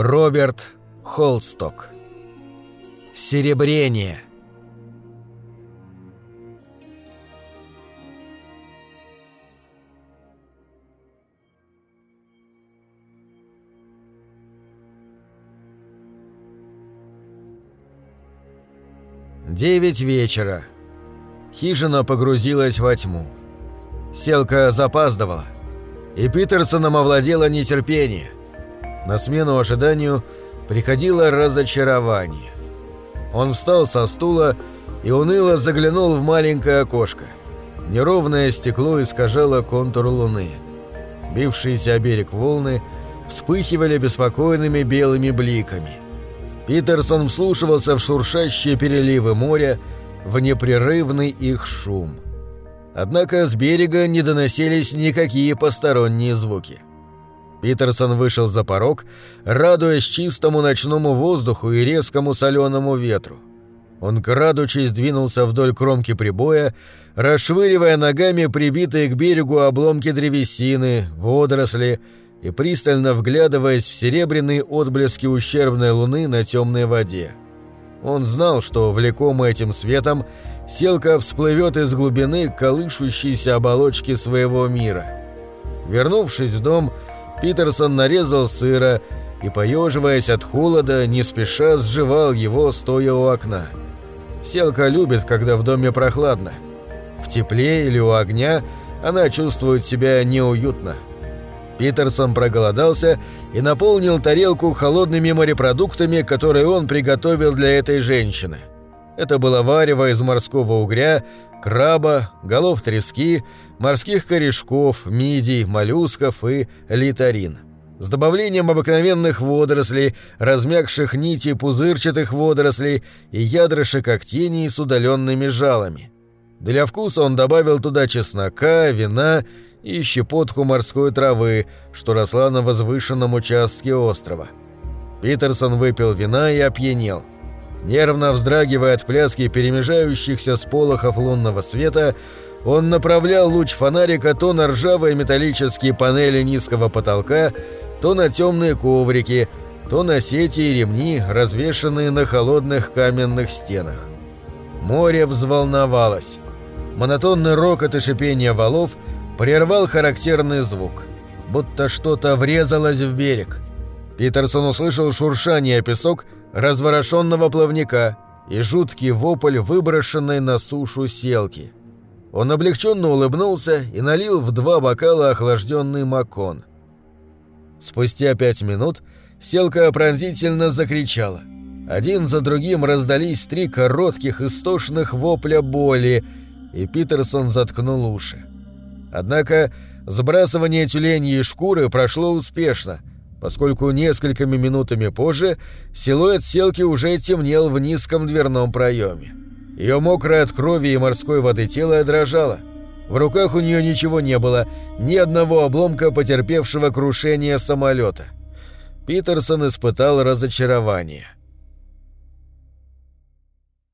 Роберт Холсток. Серебрение. Девять вечера. Хижина погрузилась во тьму. Селка запаздывала, и Питерсоном овладело нетерпение. На смену ожиданию приходило разочарование. Он встал со стула и уныло заглянул в маленькое окошко. Неровное стекло искажало контур луны. Бившиеся о берег волны вспыхивали беспокойными белыми бликами. Питерсон вслушивался в шуршащие переливы моря, в непрерывный их шум. Однако с берега не доносились никакие посторонние звуки. Питерсон вышел за порог, радуясь чистому ночному воздуху и резкому соленому ветру. Он, крадучись, двинулся вдоль кромки прибоя, расшвыривая ногами прибитые к берегу обломки древесины, водоросли и пристально вглядываясь в серебряные отблески ущербной луны на темной воде. Он знал, что, влекомый этим светом, селка всплывет из глубины колышущейся оболочки своего мира. Вернувшись в дом, Питерсон нарезал сыра и, поеживаясь от холода, не спеша сживал его, стоя у окна. Селка любит, когда в доме прохладно. В тепле или у огня она чувствует себя неуютно. Питерсон проголодался и наполнил тарелку холодными морепродуктами, которые он приготовил для этой женщины. Это было варево из морского угря, краба, голов трески, морских корешков, мидий, моллюсков и литарин. С добавлением обыкновенных водорослей, размягших нити пузырчатых водорослей и ядрышек актиний с удаленными жалами. Для вкуса он добавил туда чеснока, вина и щепотку морской травы, что росла на возвышенном участке острова. Питерсон выпил вина и опьянел. Нервно вздрагивая от пляски перемежающихся с лунного света, он направлял луч фонарика то на ржавые металлические панели низкого потолка, то на темные коврики, то на сети и ремни, развешанные на холодных каменных стенах. Море взволновалось. Монотонный рокот и шипение валов прервал характерный звук, будто что-то врезалось в берег. Питерсон услышал шуршание песок разворошенного плавника и жуткий вопль выброшенной на сушу селки – он облегченно улыбнулся и налил в два бокала охлажденный макон. Спустя пять минут селка пронзительно закричала. Один за другим раздались три коротких истошных вопля боли, и Питерсон заткнул уши. Однако сбрасывание тюленьей шкуры прошло успешно, поскольку несколькими минутами позже силуэт селки уже темнел в низком дверном проеме. Ее мокрое от крови и морской воды тело дрожало. В руках у нее ничего не было, ни одного обломка потерпевшего крушение самолета. Питерсон испытал разочарование.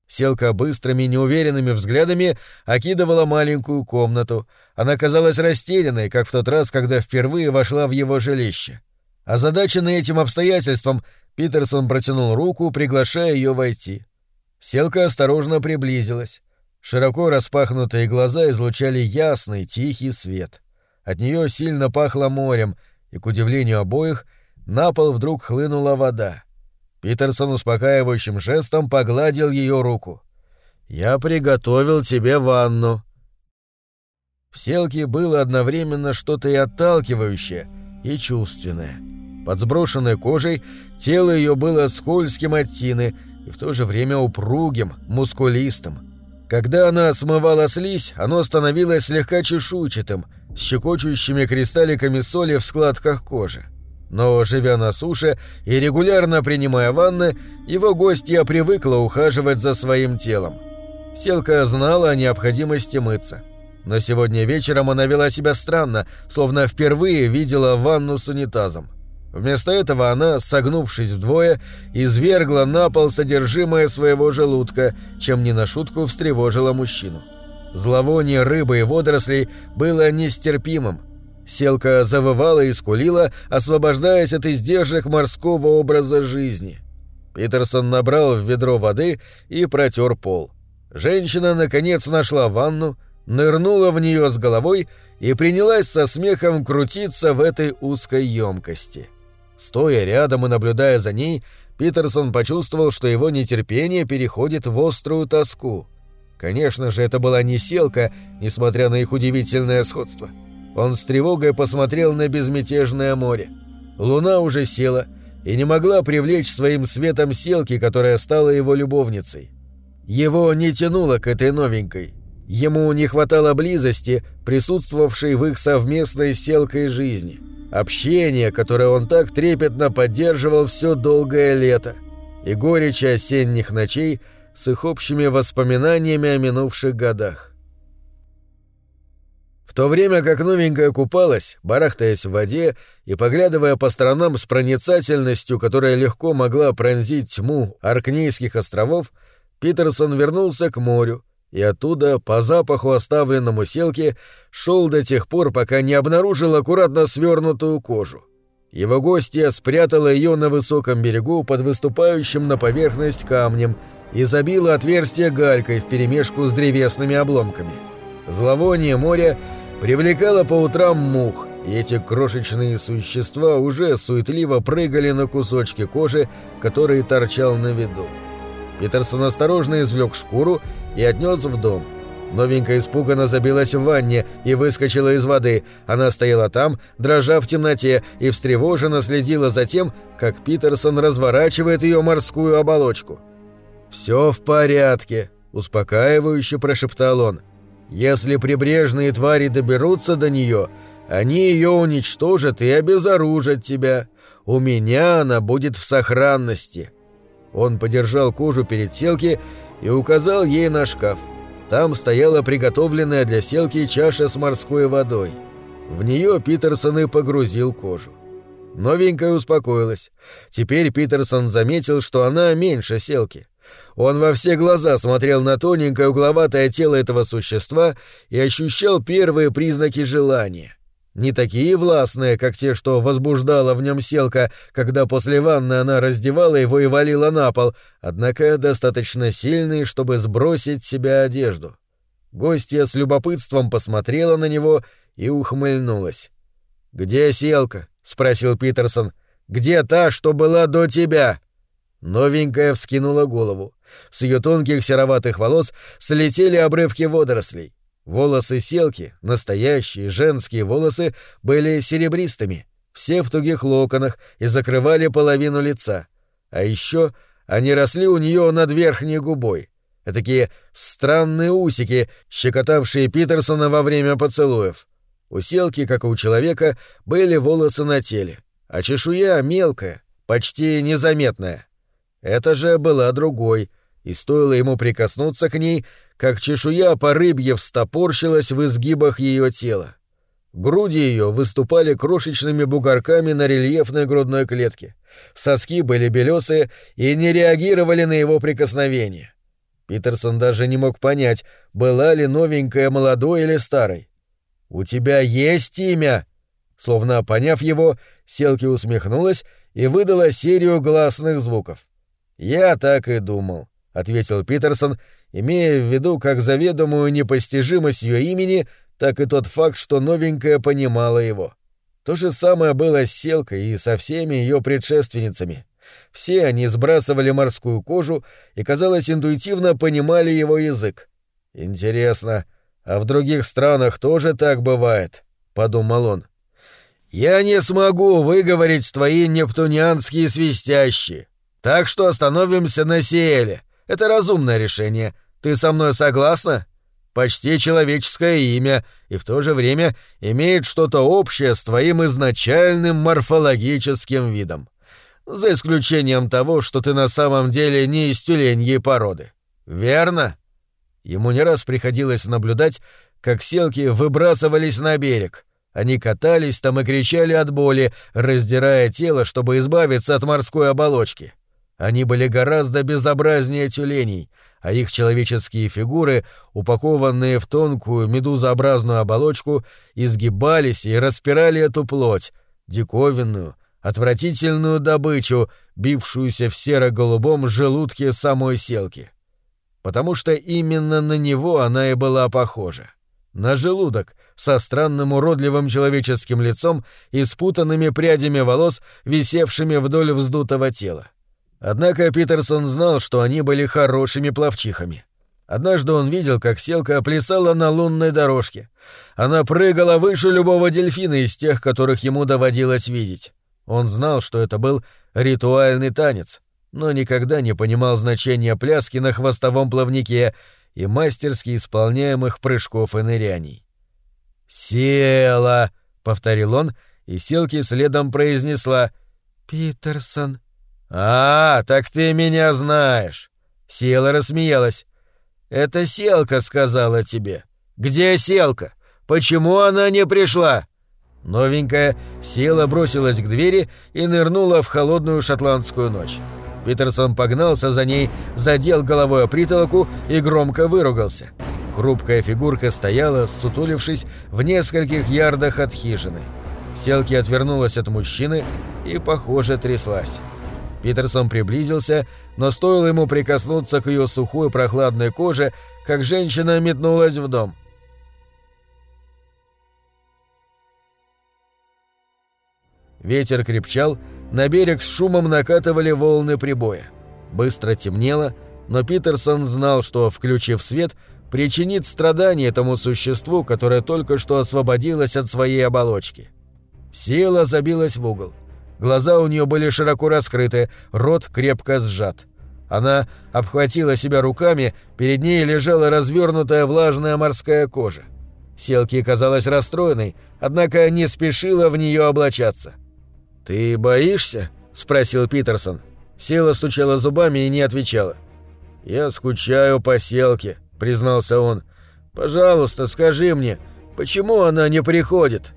Селка быстрыми, неуверенными взглядами окидывала маленькую комнату. Она казалась растерянной, как в тот раз, когда впервые вошла в его жилище. Озадаченный этим обстоятельством, Питерсон протянул руку, приглашая ее войти. Селка осторожно приблизилась. Широко распахнутые глаза излучали ясный, тихий свет. От нее сильно пахло морем, и, к удивлению обоих, на пол вдруг хлынула вода. Питерсон успокаивающим жестом погладил ее руку. «Я приготовил тебе ванну». В селке было одновременно что-то и отталкивающее, и чувственное. Под сброшенной кожей тело ее было скользким от тины, и в то же время упругим, мускулистым. Когда она смывала слизь, оно становилось слегка чешуйчатым, с щекочущими кристалликами соли в складках кожи. Но, живя на суше и регулярно принимая ванны, его гостья привыкла ухаживать за своим телом. Селка знала о необходимости мыться. Но сегодня вечером она вела себя странно, словно впервые видела ванну с унитазом. Вместо этого она, согнувшись вдвое, извергла на пол содержимое своего желудка, чем не на шутку встревожила мужчину. Зловоние рыбы и водорослей было нестерпимым. Селка завывала и скулила, освобождаясь от издержек морского образа жизни. Питерсон набрал в ведро воды и протер пол. Женщина, наконец, нашла ванну, нырнула в нее с головой и принялась со смехом крутиться в этой узкой емкости. Стоя рядом и наблюдая за ней, Питерсон почувствовал, что его нетерпение переходит в острую тоску. Конечно же, это была не селка, несмотря на их удивительное сходство. Он с тревогой посмотрел на безмятежное море. Луна уже села и не могла привлечь своим светом селки, которая стала его любовницей. Его не тянуло к этой новенькой. Ему не хватало близости, присутствовавшей в их совместной селкой жизни. Общение, которое он так трепетно поддерживал все долгое лето. И горечь осенних ночей с их общими воспоминаниями о минувших годах. В то время как новенькая купалась, барахтаясь в воде и поглядывая по сторонам с проницательностью, которая легко могла пронзить тьму Аркнейских островов, Питерсон вернулся к морю и оттуда, по запаху оставленному селке, шел до тех пор, пока не обнаружил аккуратно свернутую кожу. Его гостья спрятала ее на высоком берегу под выступающим на поверхность камнем и забила отверстие галькой вперемешку с древесными обломками. Зловоние моря привлекало по утрам мух, и эти крошечные существа уже суетливо прыгали на кусочки кожи, который торчал на виду. Питерсон осторожно извлек шкуру и отнес в дом. Новенькая испуганно забилась в ванне и выскочила из воды. Она стояла там, дрожа в темноте, и встревоженно следила за тем, как Питерсон разворачивает ее морскую оболочку. «Все в порядке», — успокаивающе прошептал он. «Если прибрежные твари доберутся до нее, они ее уничтожат и обезоружат тебя. У меня она будет в сохранности». Он подержал кожу перед селки и указал ей на шкаф. Там стояла приготовленная для селки чаша с морской водой. В нее Питерсон и погрузил кожу. Новенькая успокоилась. Теперь Питерсон заметил, что она меньше селки. Он во все глаза смотрел на тоненькое угловатое тело этого существа и ощущал первые признаки желания. Не такие властные, как те, что возбуждала в нем селка, когда после ванны она раздевала его и валила на пол, однако достаточно сильные, чтобы сбросить с себя одежду. Гостья с любопытством посмотрела на него и ухмыльнулась. «Где селка?» — спросил Питерсон. «Где та, что была до тебя?» Новенькая вскинула голову. С ее тонких сероватых волос слетели обрывки водорослей. Волосы селки, настоящие женские волосы, были серебристыми, все в тугих локонах и закрывали половину лица. А еще они росли у нее над верхней губой. Такие странные усики, щекотавшие Питерсона во время поцелуев. У селки, как и у человека, были волосы на теле, а чешуя мелкая, почти незаметная. Это же была другой, и стоило ему прикоснуться к ней, как чешуя по рыбье встопорщилась в изгибах ее тела. Груди ее выступали крошечными бугорками на рельефной грудной клетке. Соски были белесые и не реагировали на его прикосновение. Питерсон даже не мог понять, была ли новенькая молодой или старой. «У тебя есть имя?» Словно поняв его, Селки усмехнулась и выдала серию гласных звуков. «Я так и думал», — ответил Питерсон имея в виду как заведомую непостижимость ее имени, так и тот факт, что новенькая понимала его. То же самое было с Селкой и со всеми ее предшественницами. Все они сбрасывали морскую кожу и, казалось, интуитивно понимали его язык. «Интересно, а в других странах тоже так бывает?» — подумал он. «Я не смогу выговорить твои нептунианские свистящие, так что остановимся на Сиэле. Это разумное решение, ты со мной согласна? Почти человеческое имя, и в то же время имеет что-то общее с твоим изначальным морфологическим видом. За исключением того, что ты на самом деле не из тюленьей породы. Верно? Ему не раз приходилось наблюдать, как селки выбрасывались на берег. Они катались там и кричали от боли, раздирая тело, чтобы избавиться от морской оболочки. Они были гораздо безобразнее тюленей — а их человеческие фигуры, упакованные в тонкую медузообразную оболочку, изгибались и распирали эту плоть, диковинную, отвратительную добычу, бившуюся в серо-голубом желудке самой селки. Потому что именно на него она и была похожа. На желудок, со странным уродливым человеческим лицом и спутанными прядями волос, висевшими вдоль вздутого тела. Однако Питерсон знал, что они были хорошими пловчихами. Однажды он видел, как селка плясала на лунной дорожке. Она прыгала выше любого дельфина из тех, которых ему доводилось видеть. Он знал, что это был ритуальный танец, но никогда не понимал значения пляски на хвостовом плавнике и мастерски исполняемых прыжков и ныряний. «Села!» — повторил он, и Селки следом произнесла «Питерсон». «А, так ты меня знаешь!» Села рассмеялась. «Это Селка сказала тебе. Где Селка? Почему она не пришла?» Новенькая села, бросилась к двери и нырнула в холодную шотландскую ночь. Питерсон погнался за ней, задел головой о притолоку и громко выругался. Хрупкая фигурка стояла, сутулившись, в нескольких ярдах от хижины. Селки отвернулась от мужчины и, похоже, тряслась. Питерсон приблизился, но стоило ему прикоснуться к ее сухой прохладной коже, как женщина метнулась в дом. Ветер крепчал, на берег с шумом накатывали волны прибоя. Быстро темнело, но Питерсон знал, что, включив свет, причинит страдания этому существу, которое только что освободилось от своей оболочки. Сила забилась в угол. Глаза у нее были широко раскрыты, рот крепко сжат. Она обхватила себя руками, перед ней лежала развернутая влажная морская кожа. Селки казалась расстроенной, однако не спешила в нее облачаться. «Ты боишься?» — спросил Питерсон. Села стучала зубами и не отвечала. «Я скучаю по Селке», — признался он. «Пожалуйста, скажи мне, почему она не приходит?»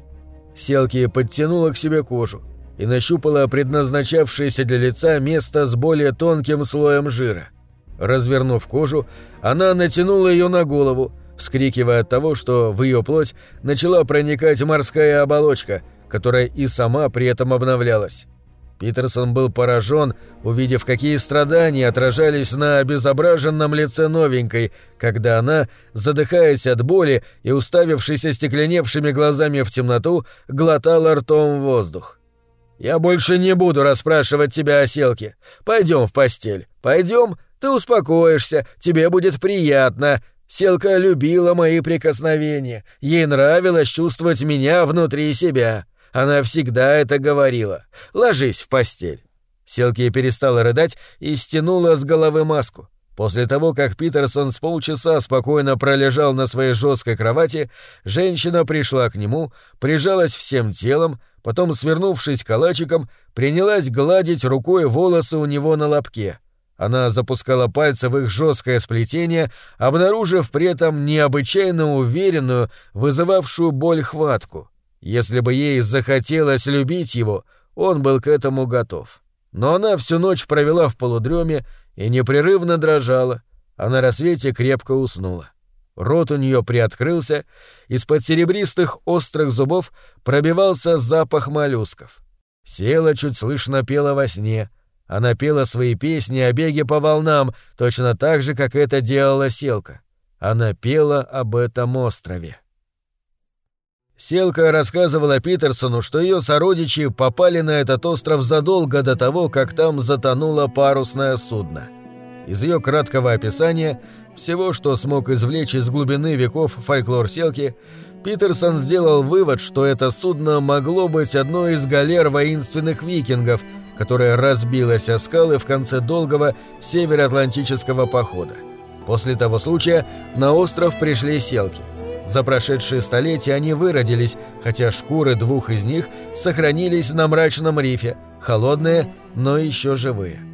Селки подтянула к себе кожу и нащупала предназначавшееся для лица место с более тонким слоем жира. Развернув кожу, она натянула ее на голову, вскрикивая от того, что в ее плоть начала проникать морская оболочка — которая и сама при этом обновлялась. Питерсон был поражен, увидев, какие страдания отражались на обезображенном лице новенькой, когда она, задыхаясь от боли и уставившись остекленевшими глазами в темноту, глотала ртом воздух. «Я больше не буду расспрашивать тебя о селке. Пойдем в постель. Пойдем, ты успокоишься, тебе будет приятно. Селка любила мои прикосновения, ей нравилось чувствовать меня внутри себя». Она всегда это говорила. Ложись в постель. Селки перестала рыдать и стянула с головы маску. После того, как Питерсон с полчаса спокойно пролежал на своей жесткой кровати, женщина пришла к нему, прижалась всем телом, потом, свернувшись калачиком, принялась гладить рукой волосы у него на лобке. Она запускала пальцы в их жесткое сплетение, обнаружив при этом необычайно уверенную, вызывавшую боль хватку. Если бы ей захотелось любить его, он был к этому готов. Но она всю ночь провела в полудреме и непрерывно дрожала, а на рассвете крепко уснула. Рот у нее приоткрылся, из-под серебристых острых зубов пробивался запах моллюсков. Села чуть слышно пела во сне. Она пела свои песни о беге по волнам, точно так же, как это делала Селка. Она пела об этом острове. Селка рассказывала Питерсону, что ее сородичи попали на этот остров задолго до того, как там затонуло парусное судно. Из ее краткого описания, всего, что смог извлечь из глубины веков фольклор Селки, Питерсон сделал вывод, что это судно могло быть одной из галер воинственных викингов, которая разбилась о скалы в конце долгого североатлантического похода. После того случая на остров пришли селки – за прошедшие столетия они выродились, хотя шкуры двух из них сохранились на мрачном рифе, холодные, но еще живые.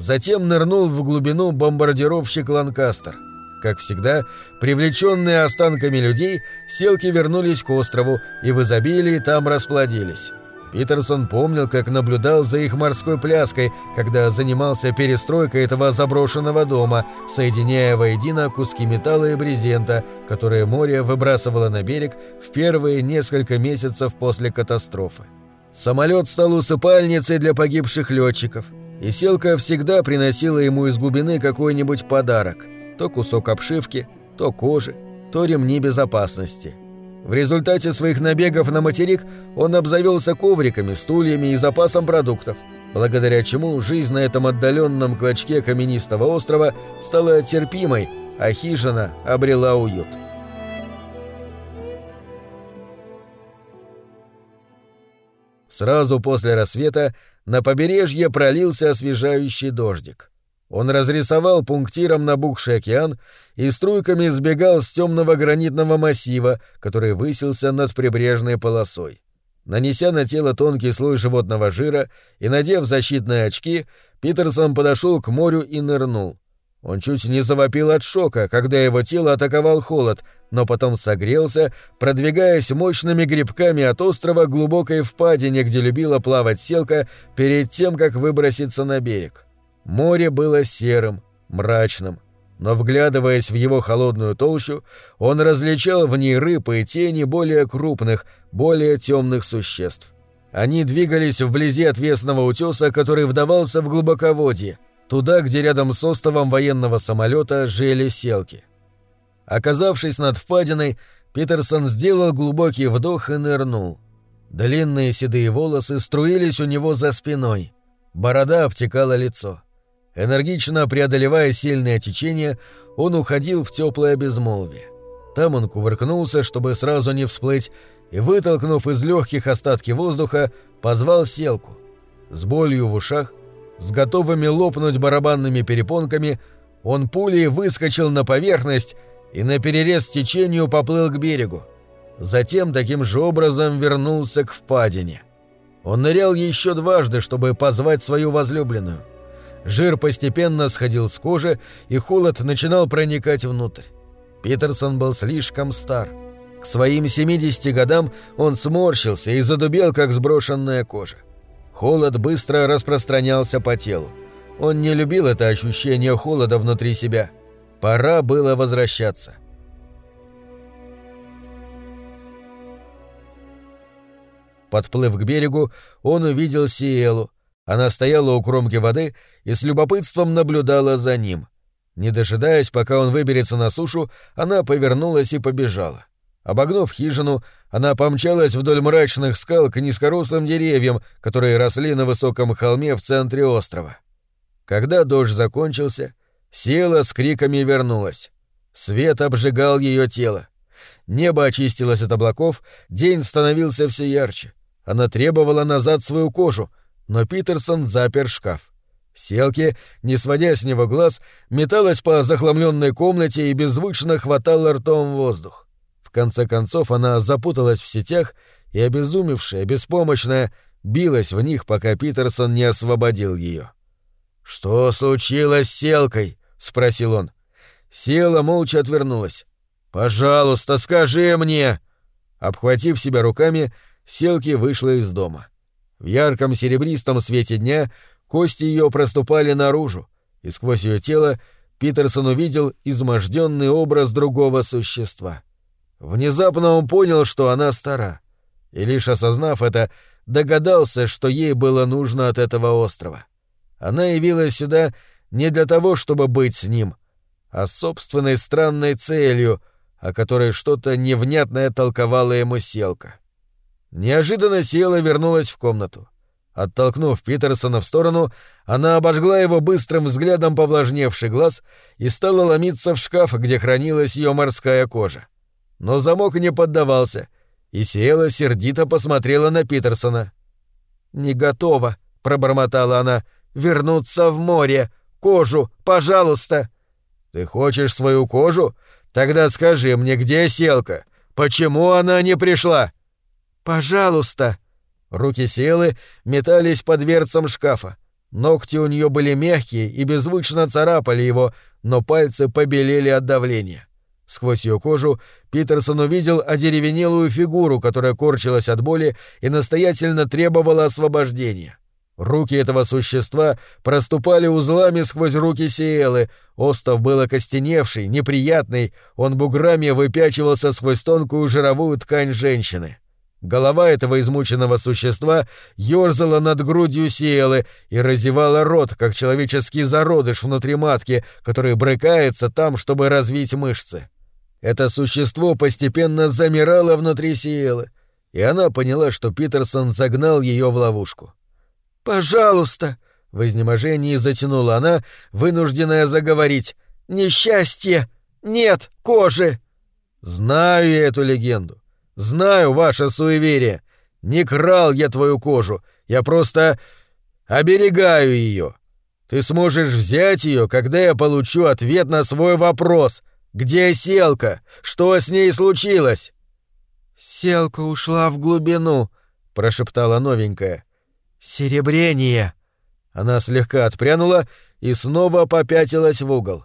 Затем нырнул в глубину бомбардировщик «Ланкастер». Как всегда, привлеченные останками людей, селки вернулись к острову и в изобилии там расплодились. Питерсон помнил, как наблюдал за их морской пляской, когда занимался перестройкой этого заброшенного дома, соединяя воедино куски металла и брезента, которые море выбрасывало на берег в первые несколько месяцев после катастрофы. Самолет стал усыпальницей для погибших летчиков, и Селка всегда приносила ему из глубины какой-нибудь подарок – то кусок обшивки, то кожи, то ремни безопасности – в результате своих набегов на материк он обзавелся ковриками, стульями и запасом продуктов, благодаря чему жизнь на этом отдаленном клочке каменистого острова стала терпимой, а хижина обрела уют. Сразу после рассвета на побережье пролился освежающий дождик. Он разрисовал пунктиром набухший океан и струйками сбегал с темного гранитного массива, который высился над прибрежной полосой. Нанеся на тело тонкий слой животного жира и надев защитные очки, Питерсон подошел к морю и нырнул. Он чуть не завопил от шока, когда его тело атаковал холод, но потом согрелся, продвигаясь мощными грибками от острова глубокой впадине, где любила плавать селка перед тем, как выброситься на берег. Море было серым, мрачным, но, вглядываясь в его холодную толщу, он различал в ней рыб и тени более крупных, более темных существ. Они двигались вблизи отвесного утеса, который вдавался в глубоководье, туда, где рядом с островом военного самолета жили селки. Оказавшись над впадиной, Питерсон сделал глубокий вдох и нырнул. Длинные седые волосы струились у него за спиной. Борода обтекала лицо. Энергично преодолевая сильное течение, он уходил в теплое безмолвие. Там он кувыркнулся, чтобы сразу не всплыть, и, вытолкнув из легких остатки воздуха, позвал селку. С болью в ушах, с готовыми лопнуть барабанными перепонками, он пулей выскочил на поверхность и на перерез течению поплыл к берегу. Затем таким же образом вернулся к впадине. Он нырял еще дважды, чтобы позвать свою возлюбленную. Жир постепенно сходил с кожи, и холод начинал проникать внутрь. Питерсон был слишком стар. К своим 70 годам он сморщился и задубел, как сброшенная кожа. Холод быстро распространялся по телу. Он не любил это ощущение холода внутри себя. Пора было возвращаться. Подплыв к берегу, он увидел Сиэлу, она стояла у кромки воды и с любопытством наблюдала за ним. Не дожидаясь, пока он выберется на сушу, она повернулась и побежала. Обогнув хижину, она помчалась вдоль мрачных скал к низкорослым деревьям, которые росли на высоком холме в центре острова. Когда дождь закончился, села с криками вернулась. Свет обжигал ее тело. Небо очистилось от облаков, день становился все ярче. Она требовала назад свою кожу — но Питерсон запер шкаф. Селки, не сводя с него глаз, металась по захламленной комнате и беззвучно хватала ртом воздух. В конце концов она запуталась в сетях и, обезумевшая, беспомощная, билась в них, пока Питерсон не освободил ее. «Что случилось с Селкой?» — спросил он. Села молча отвернулась. «Пожалуйста, скажи мне!» Обхватив себя руками, Селки вышла из дома. В ярком серебристом свете дня кости ее проступали наружу, и сквозь ее тело Питерсон увидел изможденный образ другого существа. Внезапно он понял, что она стара, и лишь осознав это, догадался, что ей было нужно от этого острова. Она явилась сюда не для того, чтобы быть с ним, а собственной странной целью, о которой что-то невнятное толковала ему селка. Неожиданно Сиэла вернулась в комнату. Оттолкнув Питерсона в сторону, она обожгла его быстрым взглядом повлажневший глаз и стала ломиться в шкаф, где хранилась ее морская кожа. Но замок не поддавался, и Сиэла сердито посмотрела на Питерсона. «Не готова», — пробормотала она, — «вернуться в море, кожу, пожалуйста». «Ты хочешь свою кожу? Тогда скажи мне, где селка? Почему она не пришла?» «Пожалуйста!» Руки Сиэлы метались под дверцам шкафа. Ногти у нее были мягкие и беззвучно царапали его, но пальцы побелели от давления. Сквозь ее кожу Питерсон увидел одеревенелую фигуру, которая корчилась от боли и настоятельно требовала освобождения. Руки этого существа проступали узлами сквозь руки Сиэлы, остов был окостеневший, неприятный, он буграми выпячивался сквозь тонкую жировую ткань женщины. Голова этого измученного существа ёрзала над грудью Сиэлы и разевала рот, как человеческий зародыш внутри матки, который брыкается там, чтобы развить мышцы. Это существо постепенно замирало внутри Сиэлы, и она поняла, что Питерсон загнал ее в ловушку. «Пожалуйста!» — в изнеможении затянула она, вынужденная заговорить. «Несчастье! Нет кожи!» «Знаю я эту легенду. Знаю ваше суеверие. Не крал я твою кожу. Я просто оберегаю ее. Ты сможешь взять ее, когда я получу ответ на свой вопрос. «Где Селка? Что с ней случилось?» «Селка ушла в глубину», — прошептала новенькая. «Серебрение!» Она слегка отпрянула и снова попятилась в угол.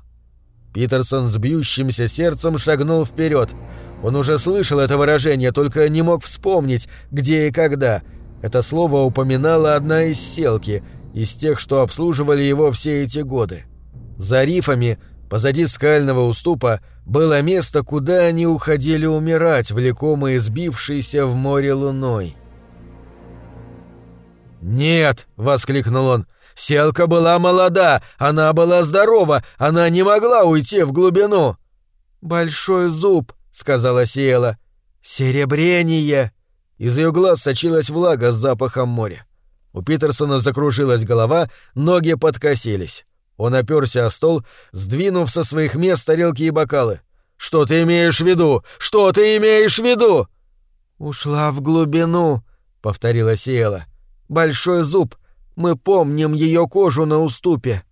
Питерсон с бьющимся сердцем шагнул вперед. Он уже слышал это выражение, только не мог вспомнить, где и когда. Это слово упоминала одна из селки, из тех, что обслуживали его все эти годы. За рифами Позади скального уступа было место, куда они уходили умирать, влекомые сбившейся в море луной. «Нет!» — воскликнул он. «Селка была молода, она была здорова, она не могла уйти в глубину!» «Большой зуб!» — сказала Сиэла. «Серебрение!» Из ее глаз сочилась влага с запахом моря. У Питерсона закружилась голова, ноги подкосились. Он оперся о стол, сдвинув со своих мест тарелки и бокалы. «Что ты имеешь в виду? Что ты имеешь в виду?» «Ушла в глубину», — повторила Сиэла. «Большой зуб. Мы помним ее кожу на уступе».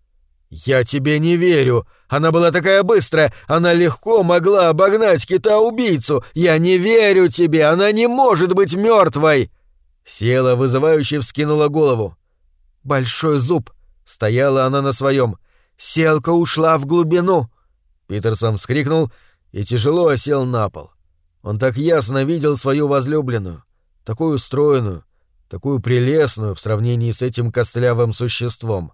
«Я тебе не верю. Она была такая быстрая. Она легко могла обогнать кита-убийцу. Я не верю тебе. Она не может быть мертвой. Села вызывающе вскинула голову. «Большой зуб», Стояла она на своем. «Селка ушла в глубину!» Питерсон вскрикнул и тяжело осел на пол. Он так ясно видел свою возлюбленную, такую стройную, такую прелестную в сравнении с этим костлявым существом.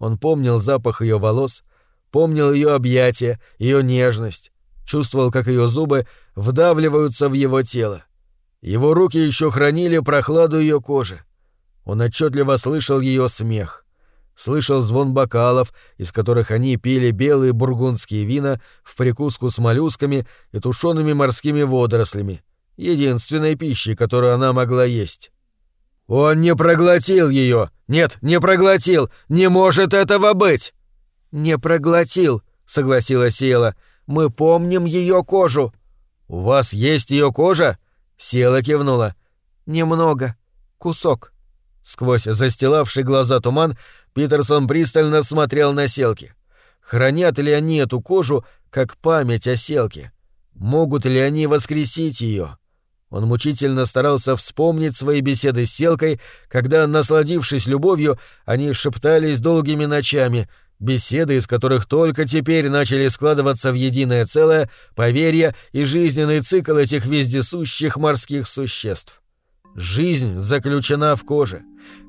Он помнил запах ее волос, помнил ее объятия, ее нежность, чувствовал, как ее зубы вдавливаются в его тело. Его руки еще хранили прохладу ее кожи. Он отчетливо слышал ее смех слышал звон бокалов, из которых они пили белые бургундские вина в прикуску с моллюсками и тушеными морскими водорослями, единственной пищей, которую она могла есть. «Он не проглотил ее! Нет, не проглотил! Не может этого быть!» «Не проглотил», — согласилась Сиэла. «Мы помним ее кожу». «У вас есть ее кожа?» Сиэла кивнула. «Немного. Кусок». Сквозь застилавший глаза туман Питерсон пристально смотрел на селки. Хранят ли они эту кожу как память о селке? Могут ли они воскресить ее? Он мучительно старался вспомнить свои беседы с селкой, когда, насладившись любовью, они шептались долгими ночами, беседы, из которых только теперь начали складываться в единое целое поверья и жизненный цикл этих вездесущих морских существ. Жизнь заключена в коже.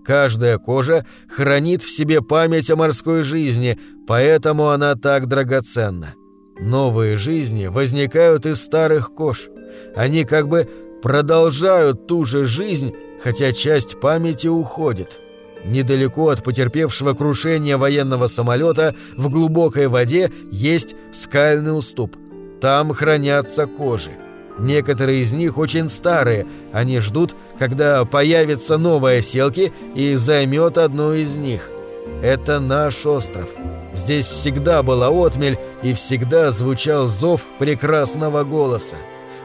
Каждая кожа хранит в себе память о морской жизни, поэтому она так драгоценна. Новые жизни возникают из старых кож. Они как бы продолжают ту же жизнь, хотя часть памяти уходит. Недалеко от потерпевшего крушения военного самолета в глубокой воде есть скальный уступ. Там хранятся кожи. Некоторые из них очень старые, они ждут, когда появится новая селки и займет одну из них. Это наш остров. Здесь всегда была отмель и всегда звучал зов прекрасного голоса.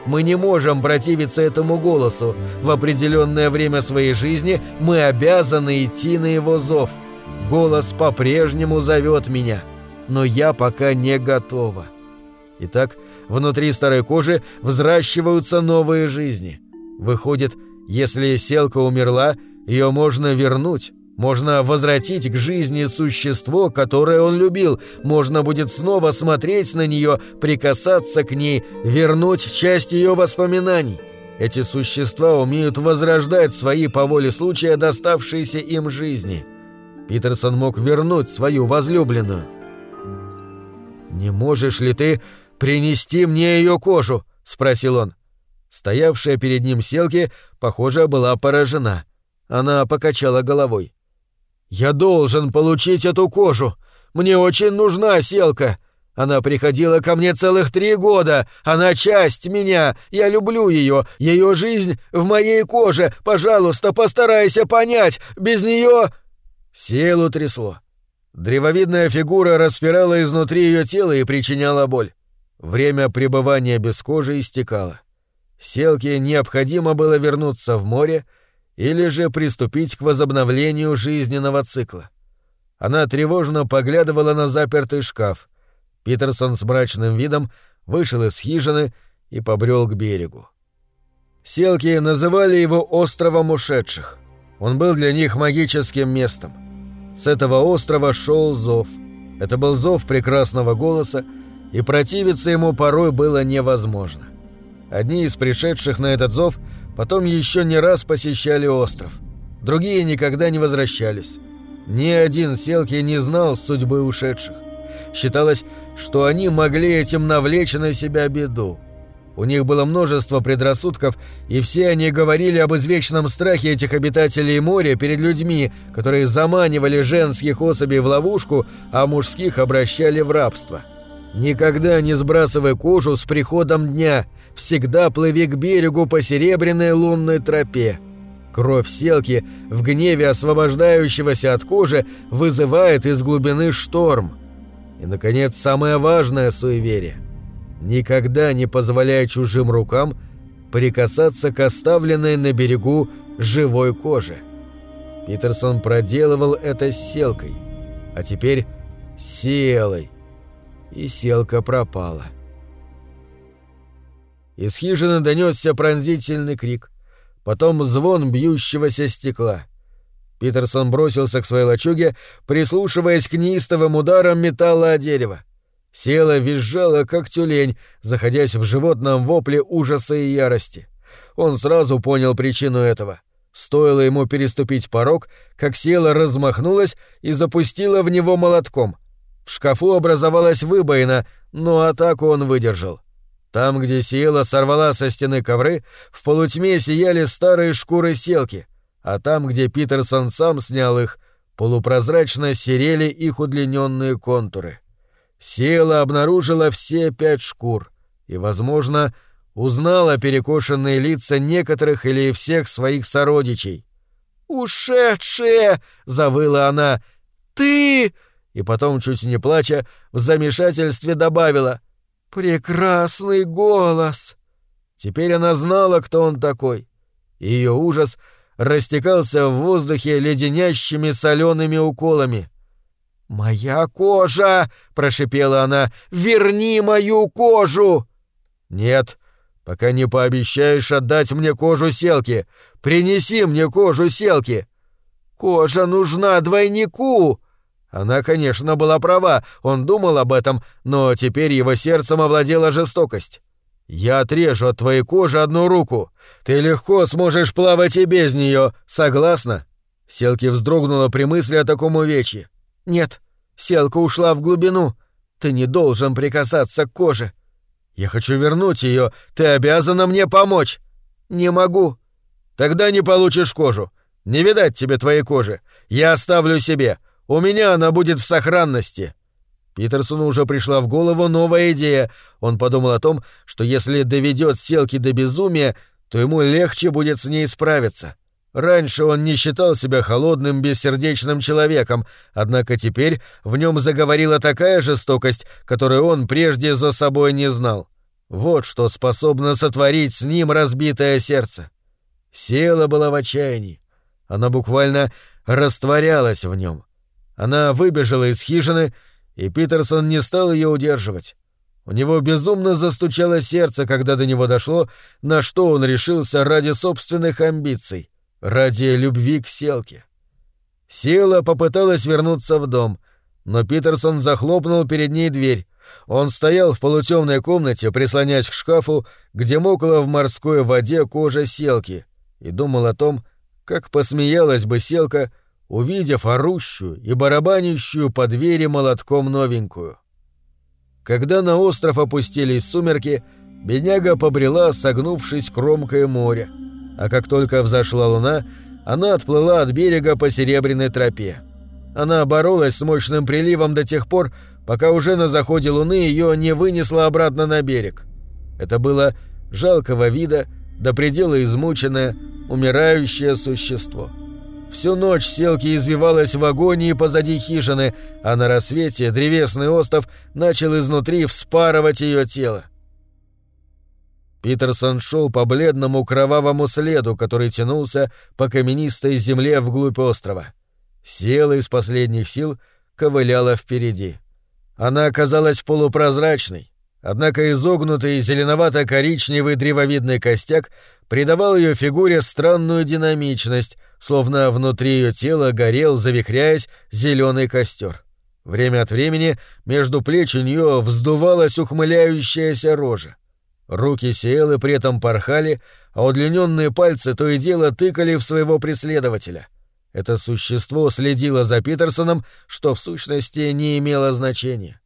Мы не можем противиться этому голосу. В определенное время своей жизни мы обязаны идти на его зов. Голос по-прежнему зовет меня, но я пока не готова. Итак, внутри старой кожи взращиваются новые жизни. Выходит, если селка умерла, ее можно вернуть, Можно возвратить к жизни существо, которое он любил. Можно будет снова смотреть на нее, прикасаться к ней, вернуть часть ее воспоминаний. Эти существа умеют возрождать свои по воле случая доставшиеся им жизни. Питерсон мог вернуть свою возлюбленную. «Не можешь ли ты принести мне ее кожу?» — спросил он. Стоявшая перед ним Селки, похоже, была поражена. Она покачала головой. «Я должен получить эту кожу. Мне очень нужна Селка. Она приходила ко мне целых три года. Она часть меня. Я люблю ее. Ее жизнь в моей коже. Пожалуйста, постарайся понять. Без нее...» Селу трясло. Древовидная фигура распирала изнутри ее тело и причиняла боль. Время пребывания без кожи истекало. Селке необходимо было вернуться в море или же приступить к возобновлению жизненного цикла. Она тревожно поглядывала на запертый шкаф. Питерсон с мрачным видом вышел из хижины и побрел к берегу. Селки называли его «островом ушедших». Он был для них магическим местом. С этого острова шел зов. Это был зов прекрасного голоса, и противиться ему порой было невозможно. Одни из пришедших на этот зов потом еще не раз посещали остров. Другие никогда не возвращались. Ни один селки не знал судьбы ушедших. Считалось, что они могли этим навлечь на себя беду. У них было множество предрассудков, и все они говорили об извечном страхе этих обитателей моря перед людьми, которые заманивали женских особей в ловушку, а мужских обращали в рабство. Никогда не сбрасывай кожу с приходом дня, всегда плыви к берегу по серебряной лунной тропе. Кровь селки в гневе освобождающегося от кожи вызывает из глубины шторм. И, наконец, самое важное суеверие. Никогда не позволяй чужим рукам прикасаться к оставленной на берегу живой коже. Питерсон проделывал это с селкой, а теперь селой и селка пропала. Из хижины донесся пронзительный крик, потом звон бьющегося стекла. Питерсон бросился к своей лачуге, прислушиваясь к неистовым ударам металла о дерево. Села визжала, как тюлень, заходясь в животном вопле ужаса и ярости. Он сразу понял причину этого. Стоило ему переступить порог, как села размахнулась и запустила в него молотком. В шкафу образовалась выбоина, но атаку он выдержал. Там, где Сиела сорвала со стены ковры, в полутьме сияли старые шкуры селки, а там, где Питерсон сам снял их, полупрозрачно серели их удлиненные контуры. Сиела обнаружила все пять шкур и, возможно, узнала перекошенные лица некоторых или всех своих сородичей. «Ушедшие!» — завыла она. «Ты!» и потом, чуть не плача, в замешательстве добавила «Прекрасный голос!». Теперь она знала, кто он такой. Ее ужас растекался в воздухе леденящими солеными уколами. «Моя кожа!» — прошипела она. «Верни мою кожу!» «Нет, пока не пообещаешь отдать мне кожу селки. Принеси мне кожу селки!» «Кожа нужна двойнику!» Она, конечно, была права, он думал об этом, но теперь его сердцем овладела жестокость. «Я отрежу от твоей кожи одну руку. Ты легко сможешь плавать и без нее, согласна?» Селки вздрогнула при мысли о таком увечье. «Нет, Селка ушла в глубину. Ты не должен прикасаться к коже. Я хочу вернуть ее. Ты обязана мне помочь». «Не могу». «Тогда не получишь кожу. Не видать тебе твоей кожи. Я оставлю себе. У меня она будет в сохранности». Питерсону уже пришла в голову новая идея. Он подумал о том, что если доведет Селки до безумия, то ему легче будет с ней справиться. Раньше он не считал себя холодным, бессердечным человеком, однако теперь в нем заговорила такая жестокость, которую он прежде за собой не знал. Вот что способно сотворить с ним разбитое сердце. Села была в отчаянии. Она буквально растворялась в нем. Она выбежала из хижины, и Питерсон не стал ее удерживать. У него безумно застучало сердце, когда до него дошло, на что он решился ради собственных амбиций, ради любви к селке. Сила попыталась вернуться в дом, но Питерсон захлопнул перед ней дверь. Он стоял в полутемной комнате, прислонясь к шкафу, где мокла в морской воде кожа селки, и думал о том, как посмеялась бы селка, увидев орущую и барабанящую по двери молотком новенькую. Когда на остров опустились сумерки, бедняга побрела, согнувшись кромкой моря, а как только взошла луна, она отплыла от берега по серебряной тропе. Она боролась с мощным приливом до тех пор, пока уже на заходе луны ее не вынесло обратно на берег. Это было жалкого вида, до предела измученное, умирающее существо. Всю ночь селки извивалась в агонии позади хижины, а на рассвете древесный остов начал изнутри вспарывать ее тело. Питерсон шел по бледному кровавому следу, который тянулся по каменистой земле вглубь острова. Села из последних сил ковыляла впереди. Она оказалась полупрозрачной, однако изогнутый зеленовато-коричневый древовидный костяк придавал ее фигуре странную динамичность, словно внутри ее тела горел, завихряясь, зеленый костер. Время от времени между плеч у нее вздувалась ухмыляющаяся рожа. Руки Сиэлы при этом порхали, а удлиненные пальцы то и дело тыкали в своего преследователя — это существо следило за Питерсоном, что в сущности не имело значения.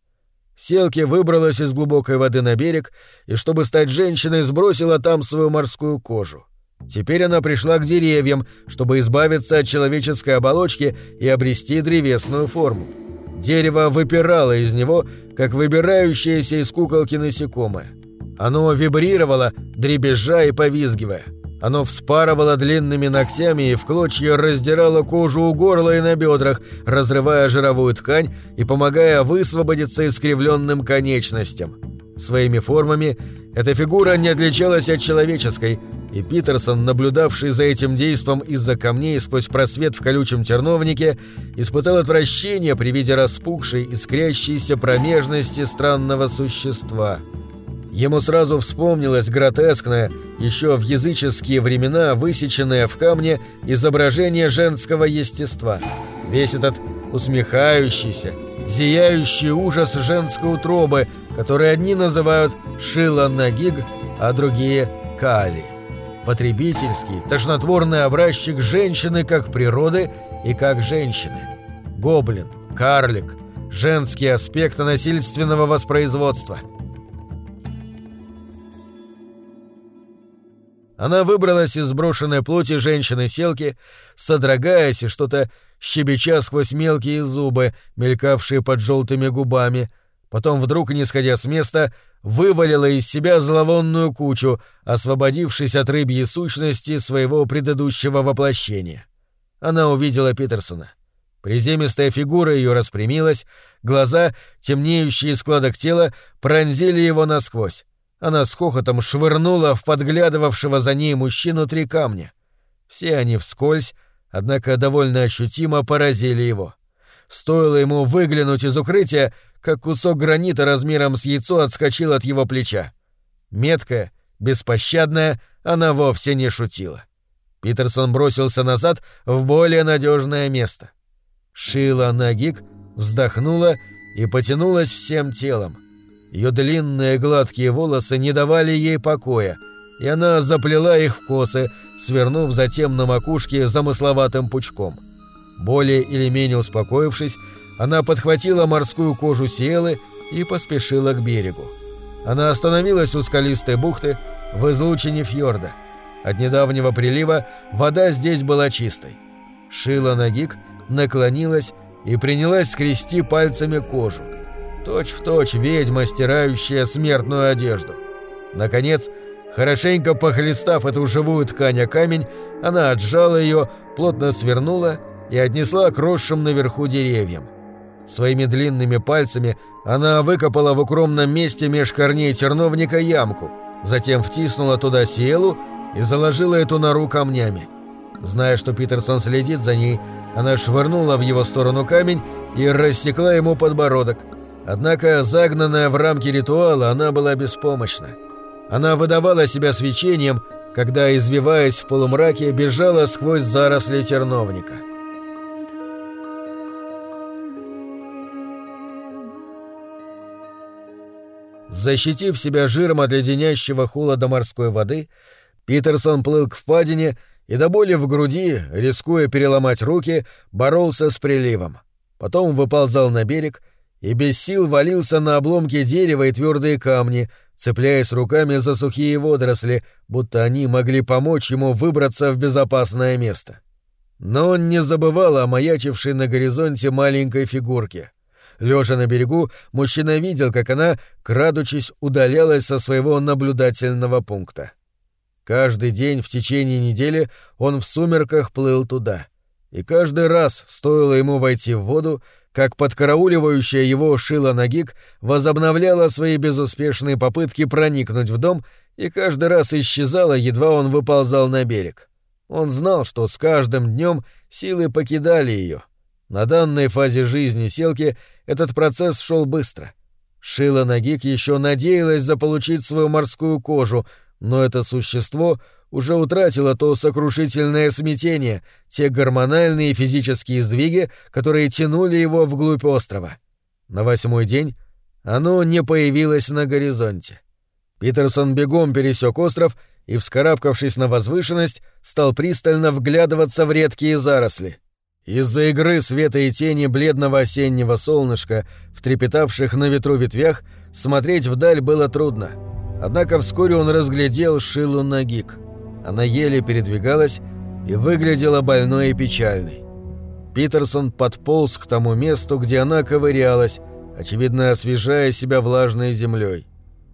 Селки выбралась из глубокой воды на берег и, чтобы стать женщиной, сбросила там свою морскую кожу. Теперь она пришла к деревьям, чтобы избавиться от человеческой оболочки и обрести древесную форму. Дерево выпирало из него, как выбирающееся из куколки насекомое. Оно вибрировало, дребезжа и повизгивая. Оно вспарывало длинными ногтями и в клочья раздирало кожу у горла и на бедрах, разрывая жировую ткань и помогая высвободиться искривленным конечностям. Своими формами эта фигура не отличалась от человеческой, и Питерсон, наблюдавший за этим действом из-за камней сквозь просвет в колючем терновнике, испытал отвращение при виде распухшей, искрящейся промежности странного существа — Ему сразу вспомнилось гротескное, еще в языческие времена высеченное в камне изображение женского естества. Весь этот усмехающийся, зияющий ужас женской утробы, который одни называют «шила нагиг», а другие «кали». Потребительский, тошнотворный образчик женщины как природы и как женщины. Гоблин, карлик, женский аспект насильственного воспроизводства – Она выбралась из сброшенной плоти женщины-селки, содрогаясь и что-то щебеча сквозь мелкие зубы, мелькавшие под желтыми губами. Потом вдруг, не сходя с места, вывалила из себя зловонную кучу, освободившись от рыбьей сущности своего предыдущего воплощения. Она увидела Питерсона. Приземистая фигура ее распрямилась, глаза, темнеющие складок тела, пронзили его насквозь. Она с хохотом швырнула в подглядывавшего за ней мужчину три камня. Все они вскользь, однако довольно ощутимо поразили его. Стоило ему выглянуть из укрытия, как кусок гранита размером с яйцо отскочил от его плеча. Меткая, беспощадная, она вовсе не шутила. Питерсон бросился назад в более надежное место. Шила Нагик вздохнула и потянулась всем телом. Ее длинные гладкие волосы не давали ей покоя, и она заплела их в косы, свернув затем на макушке замысловатым пучком. Более или менее успокоившись, она подхватила морскую кожу Сиэлы и поспешила к берегу. Она остановилась у скалистой бухты в излучине фьорда. От недавнего прилива вода здесь была чистой. Шила Нагик наклонилась и принялась скрести пальцами кожу. Точь в точь ведьма, стирающая смертную одежду. Наконец, хорошенько похлестав эту живую ткань о камень, она отжала ее, плотно свернула и отнесла к росшим наверху деревьям. Своими длинными пальцами она выкопала в укромном месте меж корней терновника ямку, затем втиснула туда сиелу и заложила эту нору камнями. Зная, что Питерсон следит за ней, она швырнула в его сторону камень и рассекла ему подбородок – Однако, загнанная в рамки ритуала, она была беспомощна. Она выдавала себя свечением, когда, извиваясь в полумраке, бежала сквозь заросли терновника. Защитив себя жиром от леденящего холода морской воды, Питерсон плыл к впадине и до боли в груди, рискуя переломать руки, боролся с приливом. Потом выползал на берег и без сил валился на обломки дерева и твердые камни, цепляясь руками за сухие водоросли, будто они могли помочь ему выбраться в безопасное место. Но он не забывал о маячившей на горизонте маленькой фигурке. Лежа на берегу, мужчина видел, как она, крадучись, удалялась со своего наблюдательного пункта. Каждый день в течение недели он в сумерках плыл туда. И каждый раз, стоило ему войти в воду, как подкарауливающая его Шила Нагик возобновляла свои безуспешные попытки проникнуть в дом и каждый раз исчезала, едва он выползал на берег. Он знал, что с каждым днем силы покидали ее. На данной фазе жизни Селки этот процесс шел быстро. Шила Нагик еще надеялась заполучить свою морскую кожу, но это существо — уже утратило то сокрушительное смятение, те гормональные физические сдвиги, которые тянули его вглубь острова. На восьмой день оно не появилось на горизонте. Питерсон бегом пересек остров и, вскарабкавшись на возвышенность, стал пристально вглядываться в редкие заросли. Из-за игры света и тени бледного осеннего солнышка, в трепетавших на ветру ветвях, смотреть вдаль было трудно. Однако вскоре он разглядел Шилу Нагик — она еле передвигалась и выглядела больной и печальной. Питерсон подполз к тому месту, где она ковырялась, очевидно освежая себя влажной землей.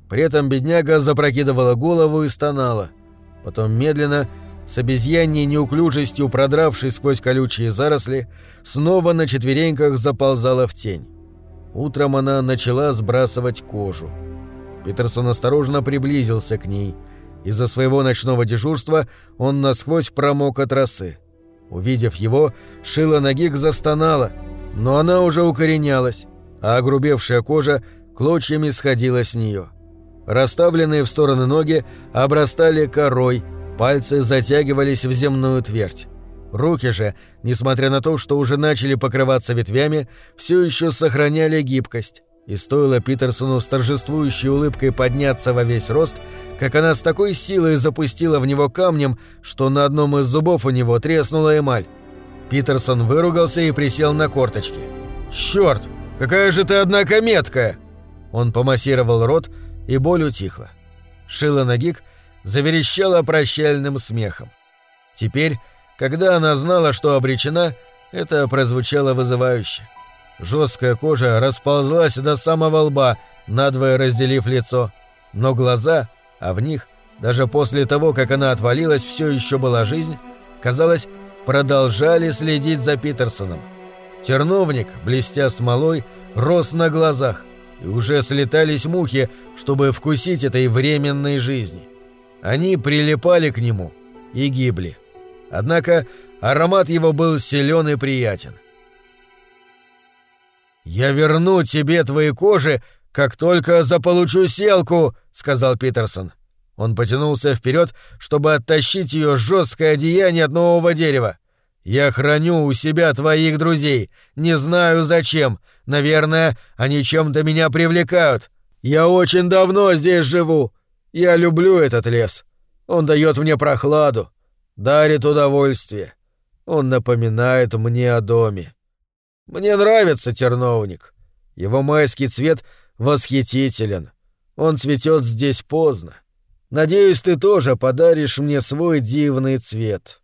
При этом бедняга запрокидывала голову и стонала. Потом медленно, с обезьяньей неуклюжестью продравшись сквозь колючие заросли, снова на четвереньках заползала в тень. Утром она начала сбрасывать кожу. Питерсон осторожно приблизился к ней — из-за своего ночного дежурства он насквозь промок от росы. Увидев его, Шила Нагик застонала, но она уже укоренялась, а огрубевшая кожа клочьями сходила с нее. Расставленные в стороны ноги обрастали корой, пальцы затягивались в земную твердь. Руки же, несмотря на то, что уже начали покрываться ветвями, все еще сохраняли гибкость. И стоило Питерсону с торжествующей улыбкой подняться во весь рост, как она с такой силой запустила в него камнем, что на одном из зубов у него треснула эмаль. Питерсон выругался и присел на корточки. «Чёрт! Какая же ты, однако, меткая!» Он помассировал рот, и боль утихла. Шила Нагик заверещала прощальным смехом. Теперь, когда она знала, что обречена, это прозвучало вызывающе. Жесткая кожа расползлась до самого лба, надвое разделив лицо, но глаза, а в них, даже после того, как она отвалилась, все еще была жизнь, казалось, продолжали следить за Питерсоном. Терновник, блестя смолой, рос на глазах, и уже слетались мухи, чтобы вкусить этой временной жизни. Они прилипали к нему и гибли. Однако аромат его был силен и приятен. «Я верну тебе твои кожи, как только заполучу селку», — сказал Питерсон. Он потянулся вперед, чтобы оттащить ее жесткое одеяние от нового дерева. «Я храню у себя твоих друзей. Не знаю зачем. Наверное, они чем-то меня привлекают. Я очень давно здесь живу. Я люблю этот лес. Он дает мне прохладу, дарит удовольствие. Он напоминает мне о доме. Мне нравится терновник. Его майский цвет восхитителен. Он цветет здесь поздно. Надеюсь, ты тоже подаришь мне свой дивный цвет».